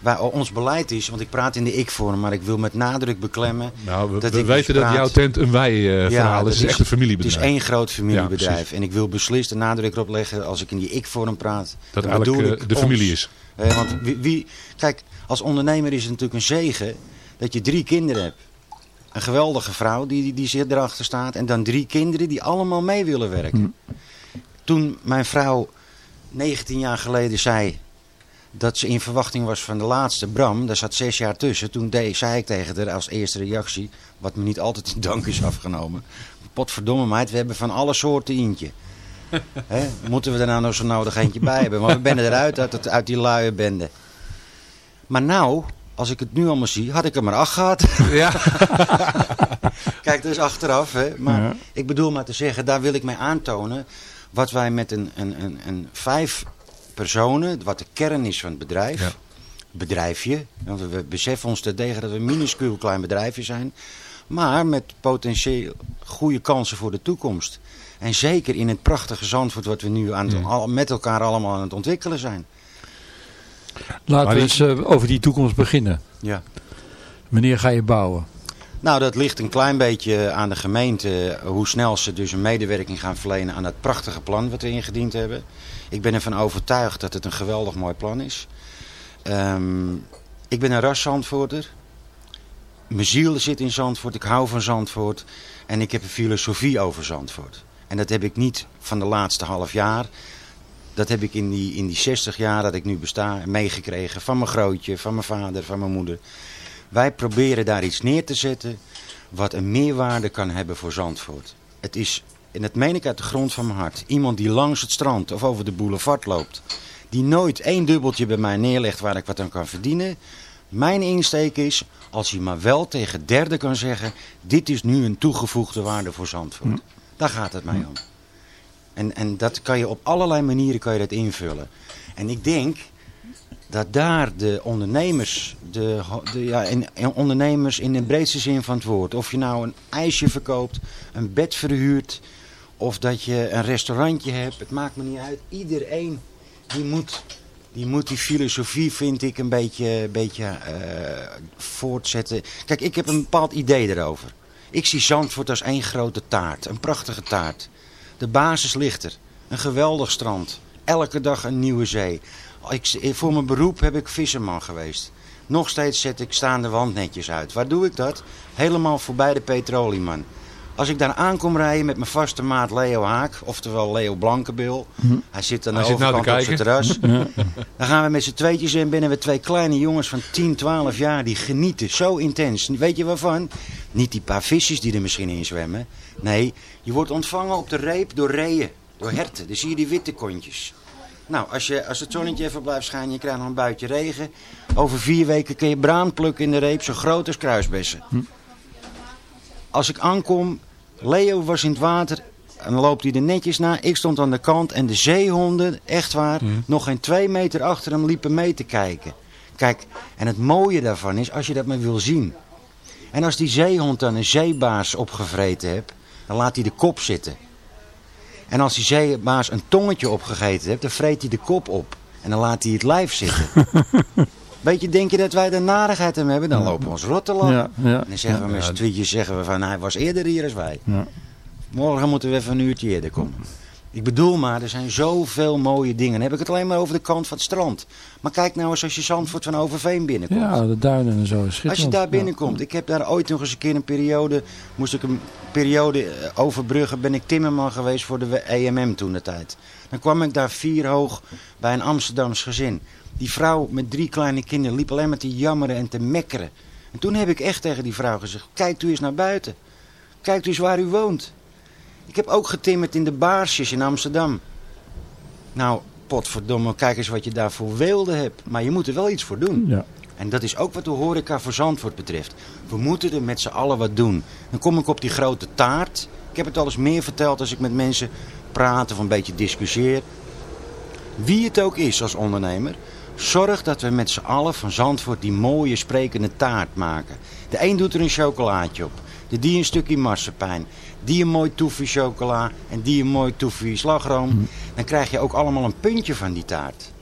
waar ons beleid is, want ik praat in de ik-vorm, maar ik wil met nadruk beklemmen. Nou, we, Dat we ik weten dus dat praat- jouw tent een wij-verhaal dat is. Het is echt een familiebedrijf. Het is één groot familiebedrijf. en ik wil beslist de nadruk erop leggen als ik in die ik-vorm praat. dat dan bedoel eh, ik de ons. familie is. Eh, want wie, wie- kijk, als ondernemer is het natuurlijk een zegen dat je drie kinderen hebt. Een geweldige vrouw die, die, die zit erachter staat. En dan drie kinderen die allemaal mee willen werken. Toen mijn vrouw 19 jaar geleden zei dat ze in verwachting was van de laatste Bram. Daar zat zes jaar tussen. Toen deed, zei ik tegen haar als eerste reactie, wat me niet altijd in dank is afgenomen. Potverdomme meid, we hebben van alle soorten eentje. Moeten we er nou nog zo nodig eentje bij hebben? Maar we bennen eruit uit, uit die luie bende. Maar nou, als ik het nu allemaal zie, had ik er maar acht gehad. Ja. Kijk, dat is achteraf. Hè? Maar Ja. ik bedoel maar te zeggen, daar wil ik mee aantonen wat wij met een, een, een, een vijf personen, wat de kern is van het bedrijf. Ja. Bedrijfje. Want we, beseffen ons terdege dat we een minuscuul klein bedrijfje zijn. Maar met potentieel goede kansen voor de toekomst. En zeker in het prachtige Zandvoort wat we nu aan het, al- met elkaar allemaal aan het ontwikkelen zijn. Laten we eens eh, over die toekomst beginnen. Ja. Wanneer ga je bouwen? Nou, dat ligt een klein beetje aan de gemeente. eh, Hoe snel ze dus een medewerking gaan verlenen aan dat prachtige plan wat we ingediend hebben. Ik ben ervan overtuigd dat het een geweldig mooi plan is. Ehm, ik ben een ras Zandvoorter. Mijn ziel zit in Zandvoort. Ik hou van Zandvoort. En ik heb een filosofie over Zandvoort. En dat heb ik niet van de laatste half jaar. Dat heb ik in die, in die 60 jaar dat ik nu besta meegekregen. Van mijn grootje, van mijn vader, van mijn moeder. Wij proberen daar iets neer te zetten wat een meerwaarde kan hebben voor Zandvoort. Het is, en dat meen ik uit de grond van mijn hart, iemand die langs het strand of over de boulevard loopt. Die nooit één dubbeltje bij mij neerlegt waar ik wat aan kan verdienen. Mijn insteek is, als hij maar wel tegen derden kan zeggen, dit is nu een toegevoegde waarde voor Zandvoort. Daar gaat het mij om. En, en dat kan je op allerlei manieren kan je dat invullen. En ik denk dat daar de ondernemers, de, de, ja, en ondernemers in de breedste zin van het woord, of je nou een ijsje verkoopt, een bed verhuurt, of dat je een restaurantje hebt, het maakt me niet uit. Iedereen die moet die, moet die filosofie, vind ik, een beetje, beetje eh, voortzetten. Kijk, ik heb een bepaald idee erover. Ik zie Zandvoort als één grote taart, een prachtige taart. De basis ligt er. Een geweldig strand. Elke dag een nieuwe zee. Ik, voor mijn beroep heb ik visserman geweest. Nog steeds zet ik staande wand netjes uit. Waar doe ik dat? Helemaal voorbij de petrolieman. Als ik daar aankom rijden met mijn vaste maat Leo Haak, oftewel Leo Blankenbil. Hij zit aan de Hij zit nou overkant op zijn terras. Dan gaan we met z'n tweetjes in binnen we twee kleine jongens van 10, 12 jaar die genieten zo intens. Weet je waarvan? Niet die paar visjes die er misschien in zwemmen. Nee, je wordt ontvangen op de reep door reeën, door herten. Dan zie je die witte kontjes. Nou, als, je, als het zonnetje even blijft schijnen, je krijgt nog een buitje regen. Over vier weken kun je braan plukken in de reep, zo groot als kruisbessen. Als ik aankom, Leo was in het water en dan loopt hij er netjes na. Ik stond aan de kant en de zeehonden, echt waar, nog geen twee meter achter hem liepen mee te kijken. Kijk, en het mooie daarvan is, als je dat maar wil zien. En als die zeehond dan een zeebaas opgevreten hebt, dan laat hij de kop zitten. En als die zeebaas een tongetje opgegeten heeft, dan vreet hij de kop op. En dan laat hij het lijf zitten. Weet je, denk je dat wij de narigheid hem hebben? Dan lopen we ons rot te lachen. Ja, ja. En dan zeggen we met z'n tweetjes zeggen we van hij was eerder hier als wij. Ja. Morgen moeten we even een uurtje eerder komen. Ik bedoel maar, er zijn zoveel mooie dingen. Dan heb ik het alleen maar over de kant van het strand. Maar kijk nou eens als je Zandvoort van Overveen binnenkomt. Ja, de duinen en zo. Als je daar binnenkomt. Ik heb daar ooit nog eens een keer een periode... Moest ik een periode eh, overbruggen. Ben ik timmerman geweest voor de EMM toen de tijd. Dan kwam ik daar vier hoog bij een Amsterdams gezin. Die vrouw met drie kleine kinderen liep alleen maar te jammeren en te mekkeren. En toen heb ik echt tegen die vrouw gezegd. Kijk u eens naar buiten. Kijk u eens waar u woont. Ik heb ook getimmerd in de Baarsjes in Amsterdam. Nou, potverdomme, kijk eens wat je daar voor weelde hebt. Maar je moet er wel iets voor doen. Ja. En dat is ook wat de horeca voor Zandvoort betreft. We moeten er met z'n allen wat doen. Dan kom ik op die grote taart. Ik heb het al eens meer verteld als ik met mensen praat of een beetje discussieer. Wie het ook is als ondernemer, zorg dat we met z'n allen van Zandvoort die mooie sprekende taart maken. De een doet er een chocolaatje op. de die een stukje marsepein, die een mooi toefie chocola en die een mooi toefie slagroom. Dan krijg je ook allemaal een puntje van die taart.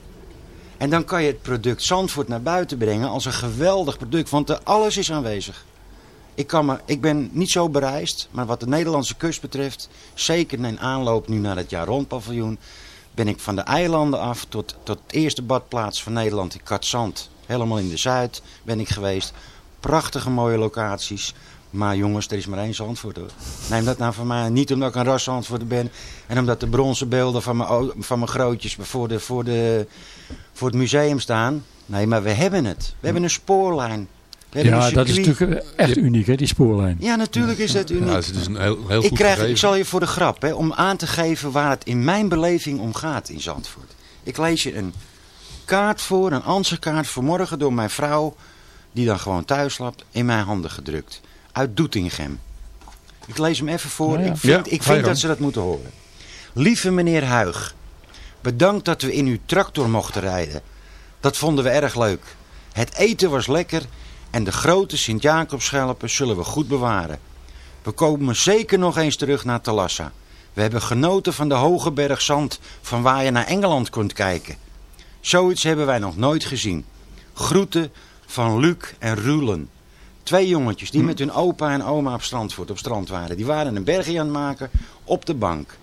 En dan kan je het product Zandvoort naar buiten brengen als een geweldig product, want er alles is aanwezig. Ik, kan me, ik ben niet zo bereisd, maar wat de Nederlandse kust betreft, zeker in aanloop nu naar het jaar rond paviljoen, ben ik van de eilanden af tot, tot de eerste badplaats van Nederland, in Katzand, helemaal in de Zuid ben ik geweest. Prachtige mooie locaties. Maar jongens, er is maar één Zandvoort hoor. Neem dat nou van mij. Niet omdat ik een ras ben. En omdat de bronzen beelden van mijn, van mijn grootjes voor, de, voor, de, voor het museum staan. Nee, maar we hebben het. We hebben een spoorlijn. Ja, een dat is natuurlijk echt uniek, hè, die spoorlijn. Ja, natuurlijk is dat uniek. Ja, het is een heel, heel ik, goed krijg, gegeven. ik zal je voor de grap, hè, om aan te geven waar het in mijn beleving om gaat in Zandvoort. Ik lees je een kaart voor, een ansichtkaart voor morgen door mijn vrouw, die dan gewoon thuis slaapt, in mijn handen gedrukt. Uit Doetinchem. Ik lees hem even voor. Ja, ja. Ik vind, Ja, ik vind dat ze dat moeten horen. Lieve meneer Huig, bedankt dat we in uw tractor mochten rijden. Dat vonden we erg leuk. Het eten was lekker en de grote Sint-Jacobschelpen zullen we goed bewaren. We komen zeker nog eens terug naar Talassa. We hebben genoten van de hoge berg zand van waar je naar Engeland kunt kijken. Zoiets hebben wij nog nooit gezien. Groeten van Luc en Rulen. Twee jongetjes die met hun opa en oma op Strandvoort op strand waren. Die waren een bergje aan het maken op de bank.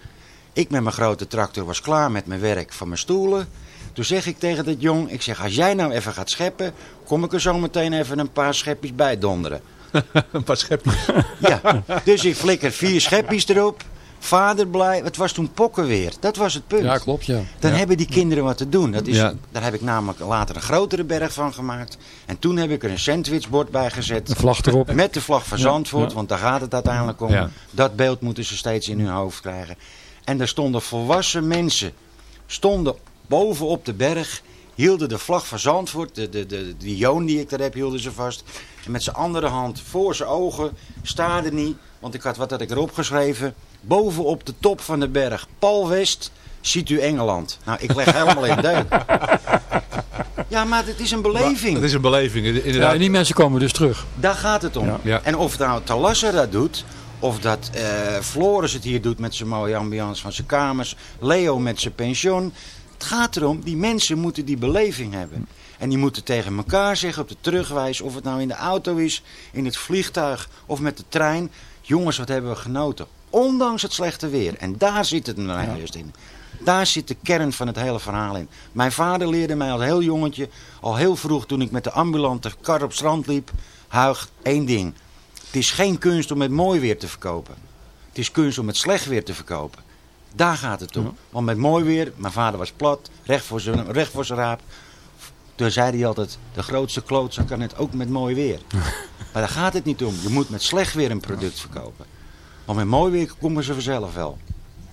Ik met mijn grote tractor was klaar met mijn werk van mijn stoelen. Toen zeg ik tegen dat jong, ik zeg als jij nou even gaat scheppen, kom ik er zo meteen even een paar schepjes bij donderen. een paar schepjes. Ja, dus ik flikker vier schepjes erop. Vader blij. Het was toen pokken weer. Dat was het punt. Ja, klopt, ja. Dan hebben die kinderen wat te doen. Dat is, Ja. Daar heb ik namelijk later een grotere berg van gemaakt. En toen heb ik er een sandwichbord bij gezet. De vlag erop. Met de vlag van Zandvoort, ja. want daar gaat het uiteindelijk om. Dat beeld moeten ze steeds in hun hoofd krijgen. En daar stonden volwassen mensen, stonden bovenop de berg, hielden de vlag van Zandvoort, de, de, de, die joon die ik daar heb, hielden ze vast. En met zijn andere hand voor zijn ogen, staarde niet, want ik had wat had ik erop geschreven. Bovenop de top van de berg, Paul West, ziet u Engeland. Nou, ik leg helemaal in deuk. Ja, maar het is een beleving. Het is een beleving, Ja, inderdaad. en die mensen komen dus terug. Daar gaat het om. Ja. Ja. En of nou Talassa dat doet, of dat eh, Floris het hier doet met zijn mooie ambiance van zijn kamers, Leo met zijn pensioen. Het gaat erom, die mensen moeten die beleving hebben. En die moeten tegen elkaar zeggen op de terugwijs, of het nou in de auto is, in het vliegtuig of met de trein. Jongens, wat hebben we genoten. Ondanks het slechte weer. En daar zit het nou juist in. Daar zit de kern van het hele verhaal in. Mijn vader leerde mij als heel jongetje, al heel vroeg toen ik met de ambulante kar op strand liep, Huig, één ding. Het is geen kunst om met mooi weer te verkopen. Het is kunst om met slecht weer te verkopen. Daar gaat het om. Want met mooi weer, mijn vader was plat, recht voor zijn, recht voor zijn raap. Toen zei hij altijd, de grootste klootzak kan het ook met mooi weer. maar daar gaat het niet om. Je moet met slecht weer een product verkopen. Want met mooi weer komen ze vanzelf wel.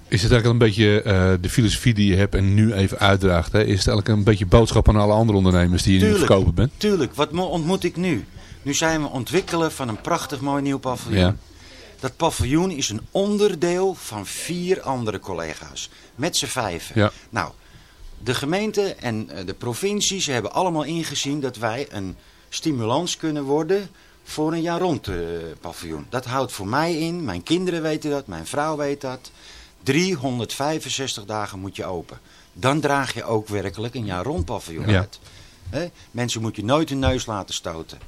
Is het eigenlijk een beetje eh, de filosofie die je hebt en nu even uitdraagt? Hè? Is het eigenlijk een beetje boodschap aan alle andere ondernemers die je nu verkopen bent? Tuurlijk, wat mo- ontmoet ik nu? Nu zijn we ontwikkelen van een prachtig mooi nieuw paviljoen. Ja. Dat paviljoen is een onderdeel van vier andere collega's. Met z'n vijven. Ja. Nou, de gemeente en eh, de provincie, ze hebben allemaal ingezien dat wij een stimulans kunnen worden voor een jaar rond eh, paviljoen. Dat houdt voor mij in, mijn kinderen weten dat, mijn vrouw weet dat. 365 dagen moet je open. Dan draag je ook werkelijk een jaar rond paviljoen Ja. uit. Mensen moet je nooit hun neus laten stoten.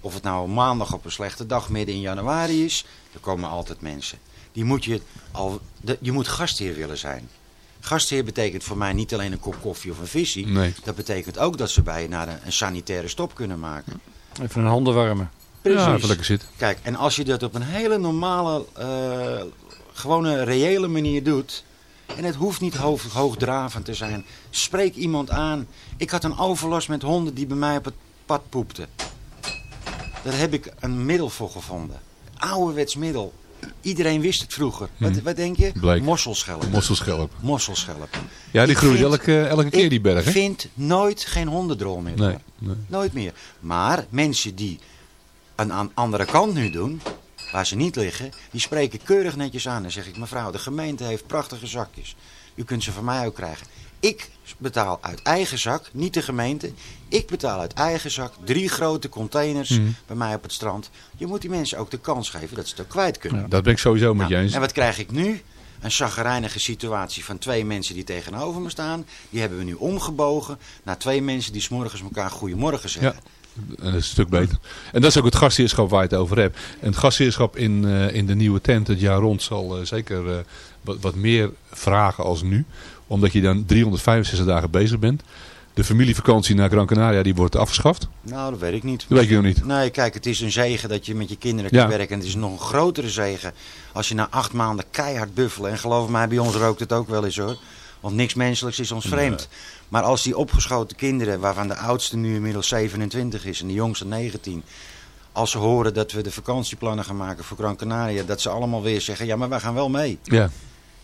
Of het nou een maandag op een slechte dag midden in januari is, er komen altijd mensen. Die moet je, al, de, je moet gastheer willen zijn. Gastheer betekent voor mij niet alleen een kop koffie of een visie. Nee. Dat betekent ook dat ze bij je naar een, een sanitaire stop kunnen maken. Even een handen warmen. Ja, even lekker zitten. Kijk, en als je dat op een hele normale, eh, gewone, reële manier doet. En het hoeft niet hoog, hoogdravend te zijn. Spreek iemand aan. Ik had een overlast met honden die bij mij op het pad poepten. Daar heb ik een middel voor gevonden. Ouderwets middel. Iedereen wist het vroeger. Wat, wat denk je? Bleek. Mosselschelp. Mosselschelp. Mosselschelp. Ja, die Ik groeit vind- elke, elke keer die berg, Ik vind nooit geen hondendrol meer. Nee, nee. Nooit meer. Maar mensen die een aan andere kant nu doen, waar ze niet liggen, die spreken keurig netjes aan. Dan zeg ik, mevrouw, de gemeente heeft prachtige zakjes. U kunt ze van mij ook krijgen. Ik betaal uit eigen zak, niet de gemeente. Ik betaal uit eigen zak drie grote containers Mhm. bij mij op het strand. Je moet die mensen ook de kans geven dat ze het ook kwijt kunnen. Dat ben ik sowieso met Nou, je eens. En wat krijg ik nu? Een chagrijnige situatie van twee mensen die tegenover me staan. Die hebben we nu omgebogen naar twee mensen die s'morgens elkaar goedemorgen Ja, zeggen. is een stuk beter. En dat is ook het gastheerschap waar je het over hebt. En het gastheerschap in, eh, in de nieuwe tent het jaar rond zal eh, zeker eh, wat, wat meer vragen als nu. Omdat je dan 365 dagen bezig bent. De familievakantie naar Gran Canaria die wordt afgeschaft. Nou, dat weet ik niet. Dat weet je nog niet. Nee, kijk, het is een zegen dat je met je kinderen Ja. kan werken. En het is nog een grotere zegen als je na acht maanden keihard buffelen. En geloof mij, bij ons rookt het ook wel eens hoor. Want niks menselijks is ons vreemd. Maar als die opgeschoten kinderen, waarvan de oudste nu inmiddels 27 is en de jongste 19... Als ze horen dat we de vakantieplannen gaan maken voor Gran Canaria... dat ze allemaal weer zeggen, ja, maar wij gaan wel mee. Ja,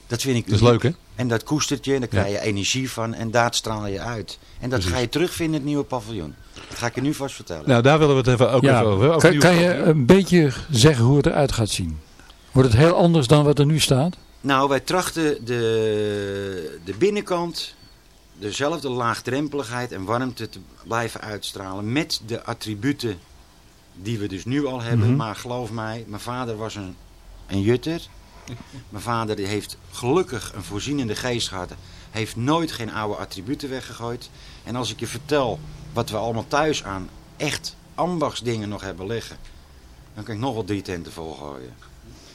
Dat vind ik dat is leuk hè? En dat koestert je, en daar krijg je Ja. energie van en daar straal je uit. En dat Precies. ga je terugvinden in het nieuwe paviljoen. Dat ga ik je nu vast vertellen. Nou, daar willen we het even, ook even over. over kan, je een beetje zeggen hoe het eruit gaat zien? Wordt het heel anders dan wat er nu staat? Nou, wij trachten de, de binnenkant dezelfde laagdrempeligheid en warmte te blijven uitstralen met de attributen die we dus nu al hebben. Mhm. Maar geloof mij, mijn vader was een, een jutter. Mijn vader die heeft gelukkig een voorzienende geest gehad. Heeft nooit geen oude attributen weggegooid. En als ik je vertel wat we allemaal thuis aan echt ambachtsdingen nog hebben liggen. Dan kan ik nog wel drie tenten volgooien.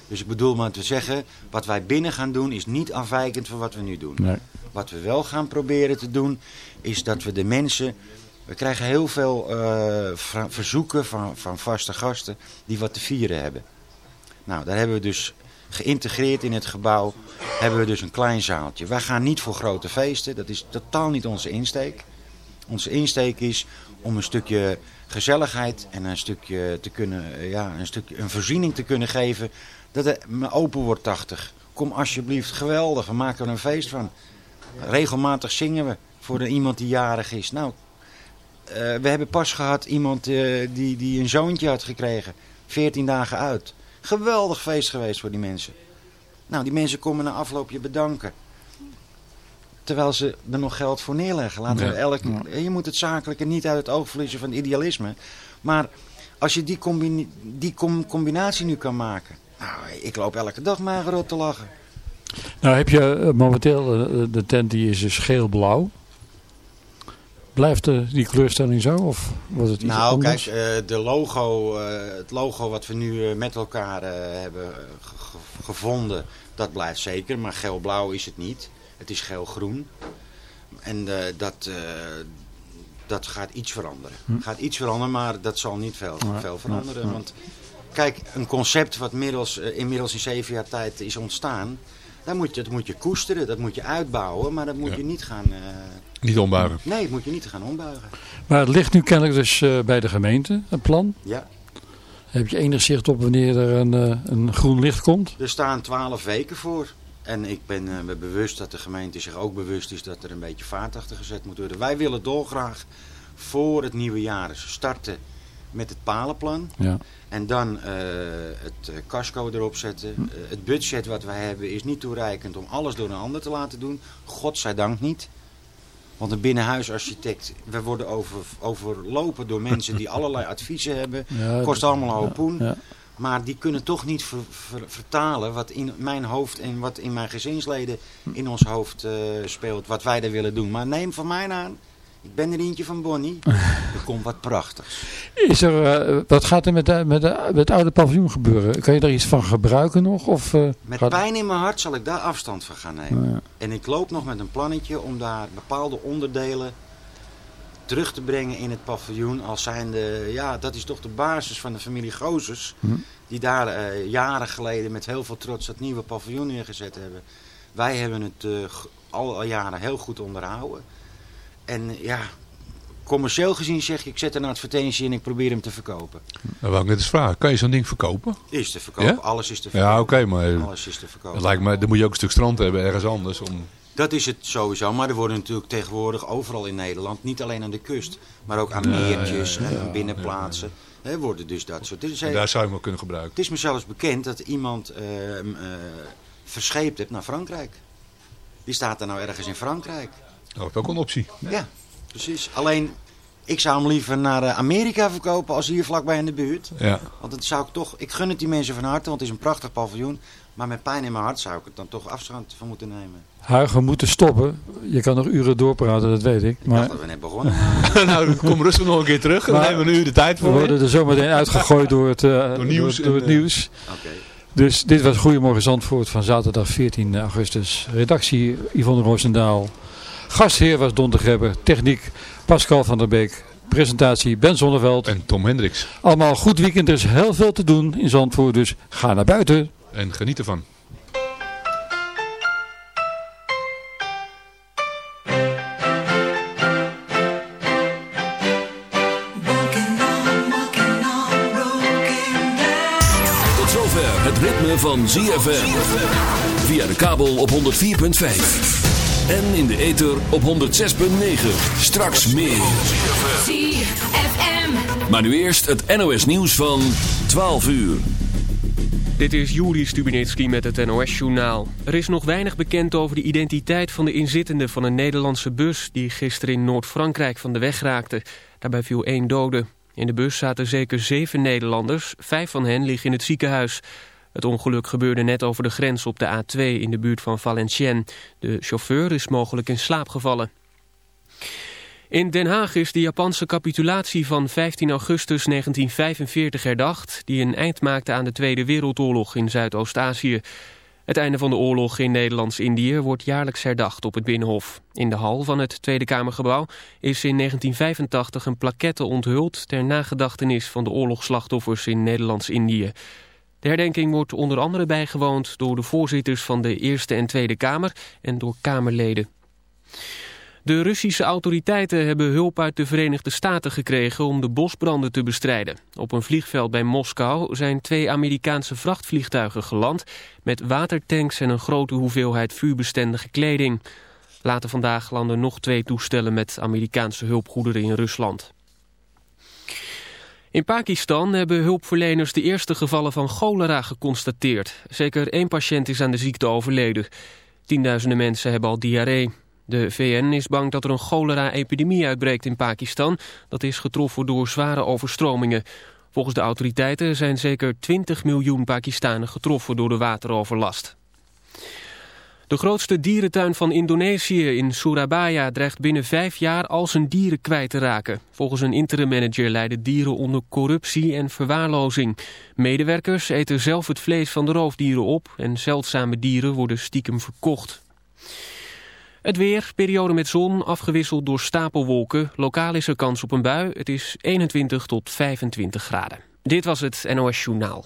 Dus ik bedoel maar te zeggen, wat wij binnen gaan doen is niet afwijkend van wat we nu doen. Nee. Wat we wel gaan proberen te doen, is dat we de mensen... We krijgen heel veel eh, verzoeken van, van vaste gasten die wat te vieren hebben. Nou, daar hebben we dus geïntegreerd in het gebouw, hebben we dus een klein zaaltje. Wij gaan niet voor grote feesten, dat is totaal niet onze insteek. Onze insteek is om een stukje gezelligheid en een stukje te kunnen, eh, ja, een stukje een voorziening te kunnen geven. Dat me open wordt 80. Kom alsjeblieft, geweldig, we maken er een feest van. Regelmatig zingen we voor iemand die jarig is. Nou, eh, we hebben pas gehad iemand eh, die, die een zoontje had gekregen. 14 dagen uit. Geweldig feest geweest voor die mensen. Nou, die mensen komen na afloop je bedanken. Terwijl ze er nog geld voor neerleggen. Laten we Ja. elk, Je moet het zakelijke niet uit het oog verliezen van idealisme. Maar als je die, die com- combinatie nu kan maken. Nou, ik loop elke dag mager op te lachen. Nou heb je eh, momenteel, eh, de tent die is dus geel-blauw. Blijft eh, die kleurstelling zo of wordt het iets Nou, anders? kijk, eh, de logo, het logo wat we nu met elkaar hebben ge- ge- gevonden, dat blijft zeker. Maar geel-blauw is het niet. Het is geel-groen. En dat, dat gaat iets veranderen. Gaat iets veranderen, maar dat zal niet veel, Ja, veel ja, veranderen. ja. Want kijk, een concept wat middels, eh, inmiddels in zeven jaar tijd is ontstaan... Dat moet, je, dat moet je koesteren, dat moet je uitbouwen, maar dat moet Ja. je niet gaan... eh, Niet ombuigen. nee, dat moet je niet gaan ombuigen. Maar het ligt nu kennelijk dus eh, bij de gemeente, het plan. Ja. Heb je enig zicht op wanneer er een, eh, een groen licht komt? Er staan twaalf weken voor. En ik ben eh, me bewust dat de gemeente zich ook bewust is dat er een beetje vaart achter gezet moet worden. Wij willen dolgraag voor het nieuwe jaar eens starten met het palenplan. Ja. En dan eh, het eh, casco erop zetten. Hm. Eh, het budget wat wij hebben is niet toereikend om alles door een ander te laten doen. Godzijdank niet. Want een binnenhuisarchitect, we worden over, overlopen door mensen die allerlei adviezen hebben. Ja, Kost allemaal een hoop poen. Ja. Maar die kunnen toch niet ver- ver- vertalen wat in mijn hoofd en wat in mijn gezinsleden in ons hoofd speelt. Wat wij er willen doen. Maar neem van mij aan, ik ben er eentje van Bonnie. Er komt wat prachtigs. Is er, eh, wat gaat er met, de, met, de, met het oude paviljoen gebeuren? Kan je daar iets van gebruiken nog? Of, eh, Met gaat- pijn in mijn hart zal ik daar afstand van gaan nemen. Nou ja. En ik loop nog met een plannetje om daar bepaalde onderdelen terug te brengen in het paviljoen. Als zijnde, ja, dat is toch de basis van de familie Gozes. Hm. Die daar eh, jaren geleden met heel veel trots dat nieuwe paviljoen neergezet hebben. Wij hebben het al jaren heel goed onderhouden. En ja, commercieel gezien zeg je, ik zet een advertentie en ik probeer hem te verkopen. Dat wou ik net eens vragen. Kan je zo'n ding verkopen? Is te verkopen, Ja? alles is te verkopen. Ja, oké, maar Alles is te verkopen. lijkt me, dan moet je ook een stuk strand hebben ergens anders. Om... Dat is het sowieso, maar er worden natuurlijk tegenwoordig overal in Nederland, niet alleen aan de kust, maar ook aan meertjes en ja, binnenplaatsen, worden dus dat soort. Is, En daar zou je hem wel kunnen gebruiken. het is me zelfs bekend dat iemand eh, eh, verscheept heeft naar Frankrijk. Die staat er nou ergens in Frankrijk. Dat is ook een optie. Ja, precies. Alleen, ik zou hem liever naar eh, Amerika verkopen als hier vlakbij in de buurt. Ja. Want dat zou ik toch, ik gun het die mensen van harte, want het is een prachtig paviljoen. Maar met pijn in mijn hart zou ik het dan toch afstand van moeten nemen. Huigen moeten stoppen. Je kan nog uren doorpraten, dat weet ik. Ik Maar dacht dat we net begonnen. nou, kom rustig nog een keer terug. Dan Maar- nemen we nu de tijd we voor. worden er zometeen uitgegooid door het, eh, door, nieuws door het eh, nieuws. Oké. Dus dit was Goedemorgen Zandvoort van zaterdag 14 augustus. Redactie Yvonne Roosendaal. Gastheer was Don de Grebber. Techniek Pascal van der Beek. Presentatie Ben Zonneveld. En Tom Hendricks. Allemaal goed weekend. Er is heel veel te doen in Zandvoort. Dus ga naar buiten. En geniet ervan. Tot zover het ritme van ZFM. Via de kabel op 104.5. En in de ether op 106.9. Straks meer. ZFM. Maar nu eerst het NOS nieuws van 12 uur. Dit is Juri Stubinitski met het NOS-journaal. Er is nog weinig bekend over de identiteit van de inzittenden van een Nederlandse bus... die gisteren in Noord-Frankrijk van de weg raakte. Daarbij viel één dode. In de bus zaten zeker zeven Nederlanders. Vijf van hen liggen in het ziekenhuis. Het ongeluk gebeurde net over de grens op de A2 in de buurt van Valenciennes. De chauffeur is mogelijk in slaap gevallen. In Den Haag is de Japanse capitulatie van 15 augustus 1945 herdacht... die een eind maakte aan de Tweede Wereldoorlog in Zuidoost-Azië. Het einde van de oorlog in Nederlands-Indië wordt jaarlijks herdacht op het Binnenhof. In de hal van het Tweede Kamergebouw is in 1985 een plaquette onthuld... ter nagedachtenis van de oorlogsslachtoffers in Nederlands-Indië. De herdenking wordt onder andere bijgewoond door de voorzitters van de Eerste en Tweede Kamer... en door Kamerleden. De Russische autoriteiten hebben hulp uit de Verenigde Staten gekregen om de bosbranden te bestrijden. Op een vliegveld bij Moskou zijn twee Amerikaanse vrachtvliegtuigen geland met watertanks en een grote hoeveelheid vuurbestendige kleding. Later vandaag landen nog twee toestellen met Amerikaanse hulpgoederen in Rusland. In Pakistan hebben hulpverleners de eerste gevallen van cholera geconstateerd. Zeker één patiënt is aan de ziekte overleden. Tienduizenden mensen hebben al diarree. De VN is bang dat er een cholera-epidemie uitbreekt in Pakistan. Dat is getroffen door zware overstromingen. Volgens de autoriteiten zijn zeker 20 miljoen Pakistanen getroffen door de wateroverlast. De grootste dierentuin van Indonesië in Surabaya dreigt binnen vijf jaar al zijn dieren kwijt te raken. Volgens een interimmanager lijden dieren onder corruptie en verwaarlozing. Medewerkers eten zelf het vlees van de roofdieren op en zeldzame dieren worden stiekem verkocht. Het weer, periode met zon, afgewisseld door stapelwolken. Lokaal is er kans op een bui. Het is 21 tot 25 graden. Dit was het NOS Journaal.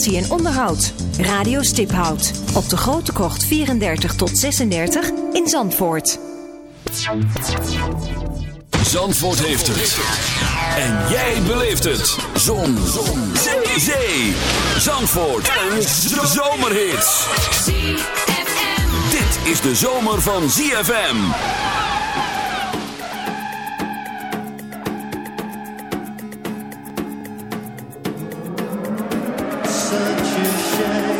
en onderhoud. Radio Stiphout op de Grote Krocht 34 tot 36 in Zandvoort. Zandvoort heeft het. En jij beleeft het. Zon. Zon. Zee. Zee. Zandvoort. Een zomerhit. Dit is de zomer van ZFM. such a shame.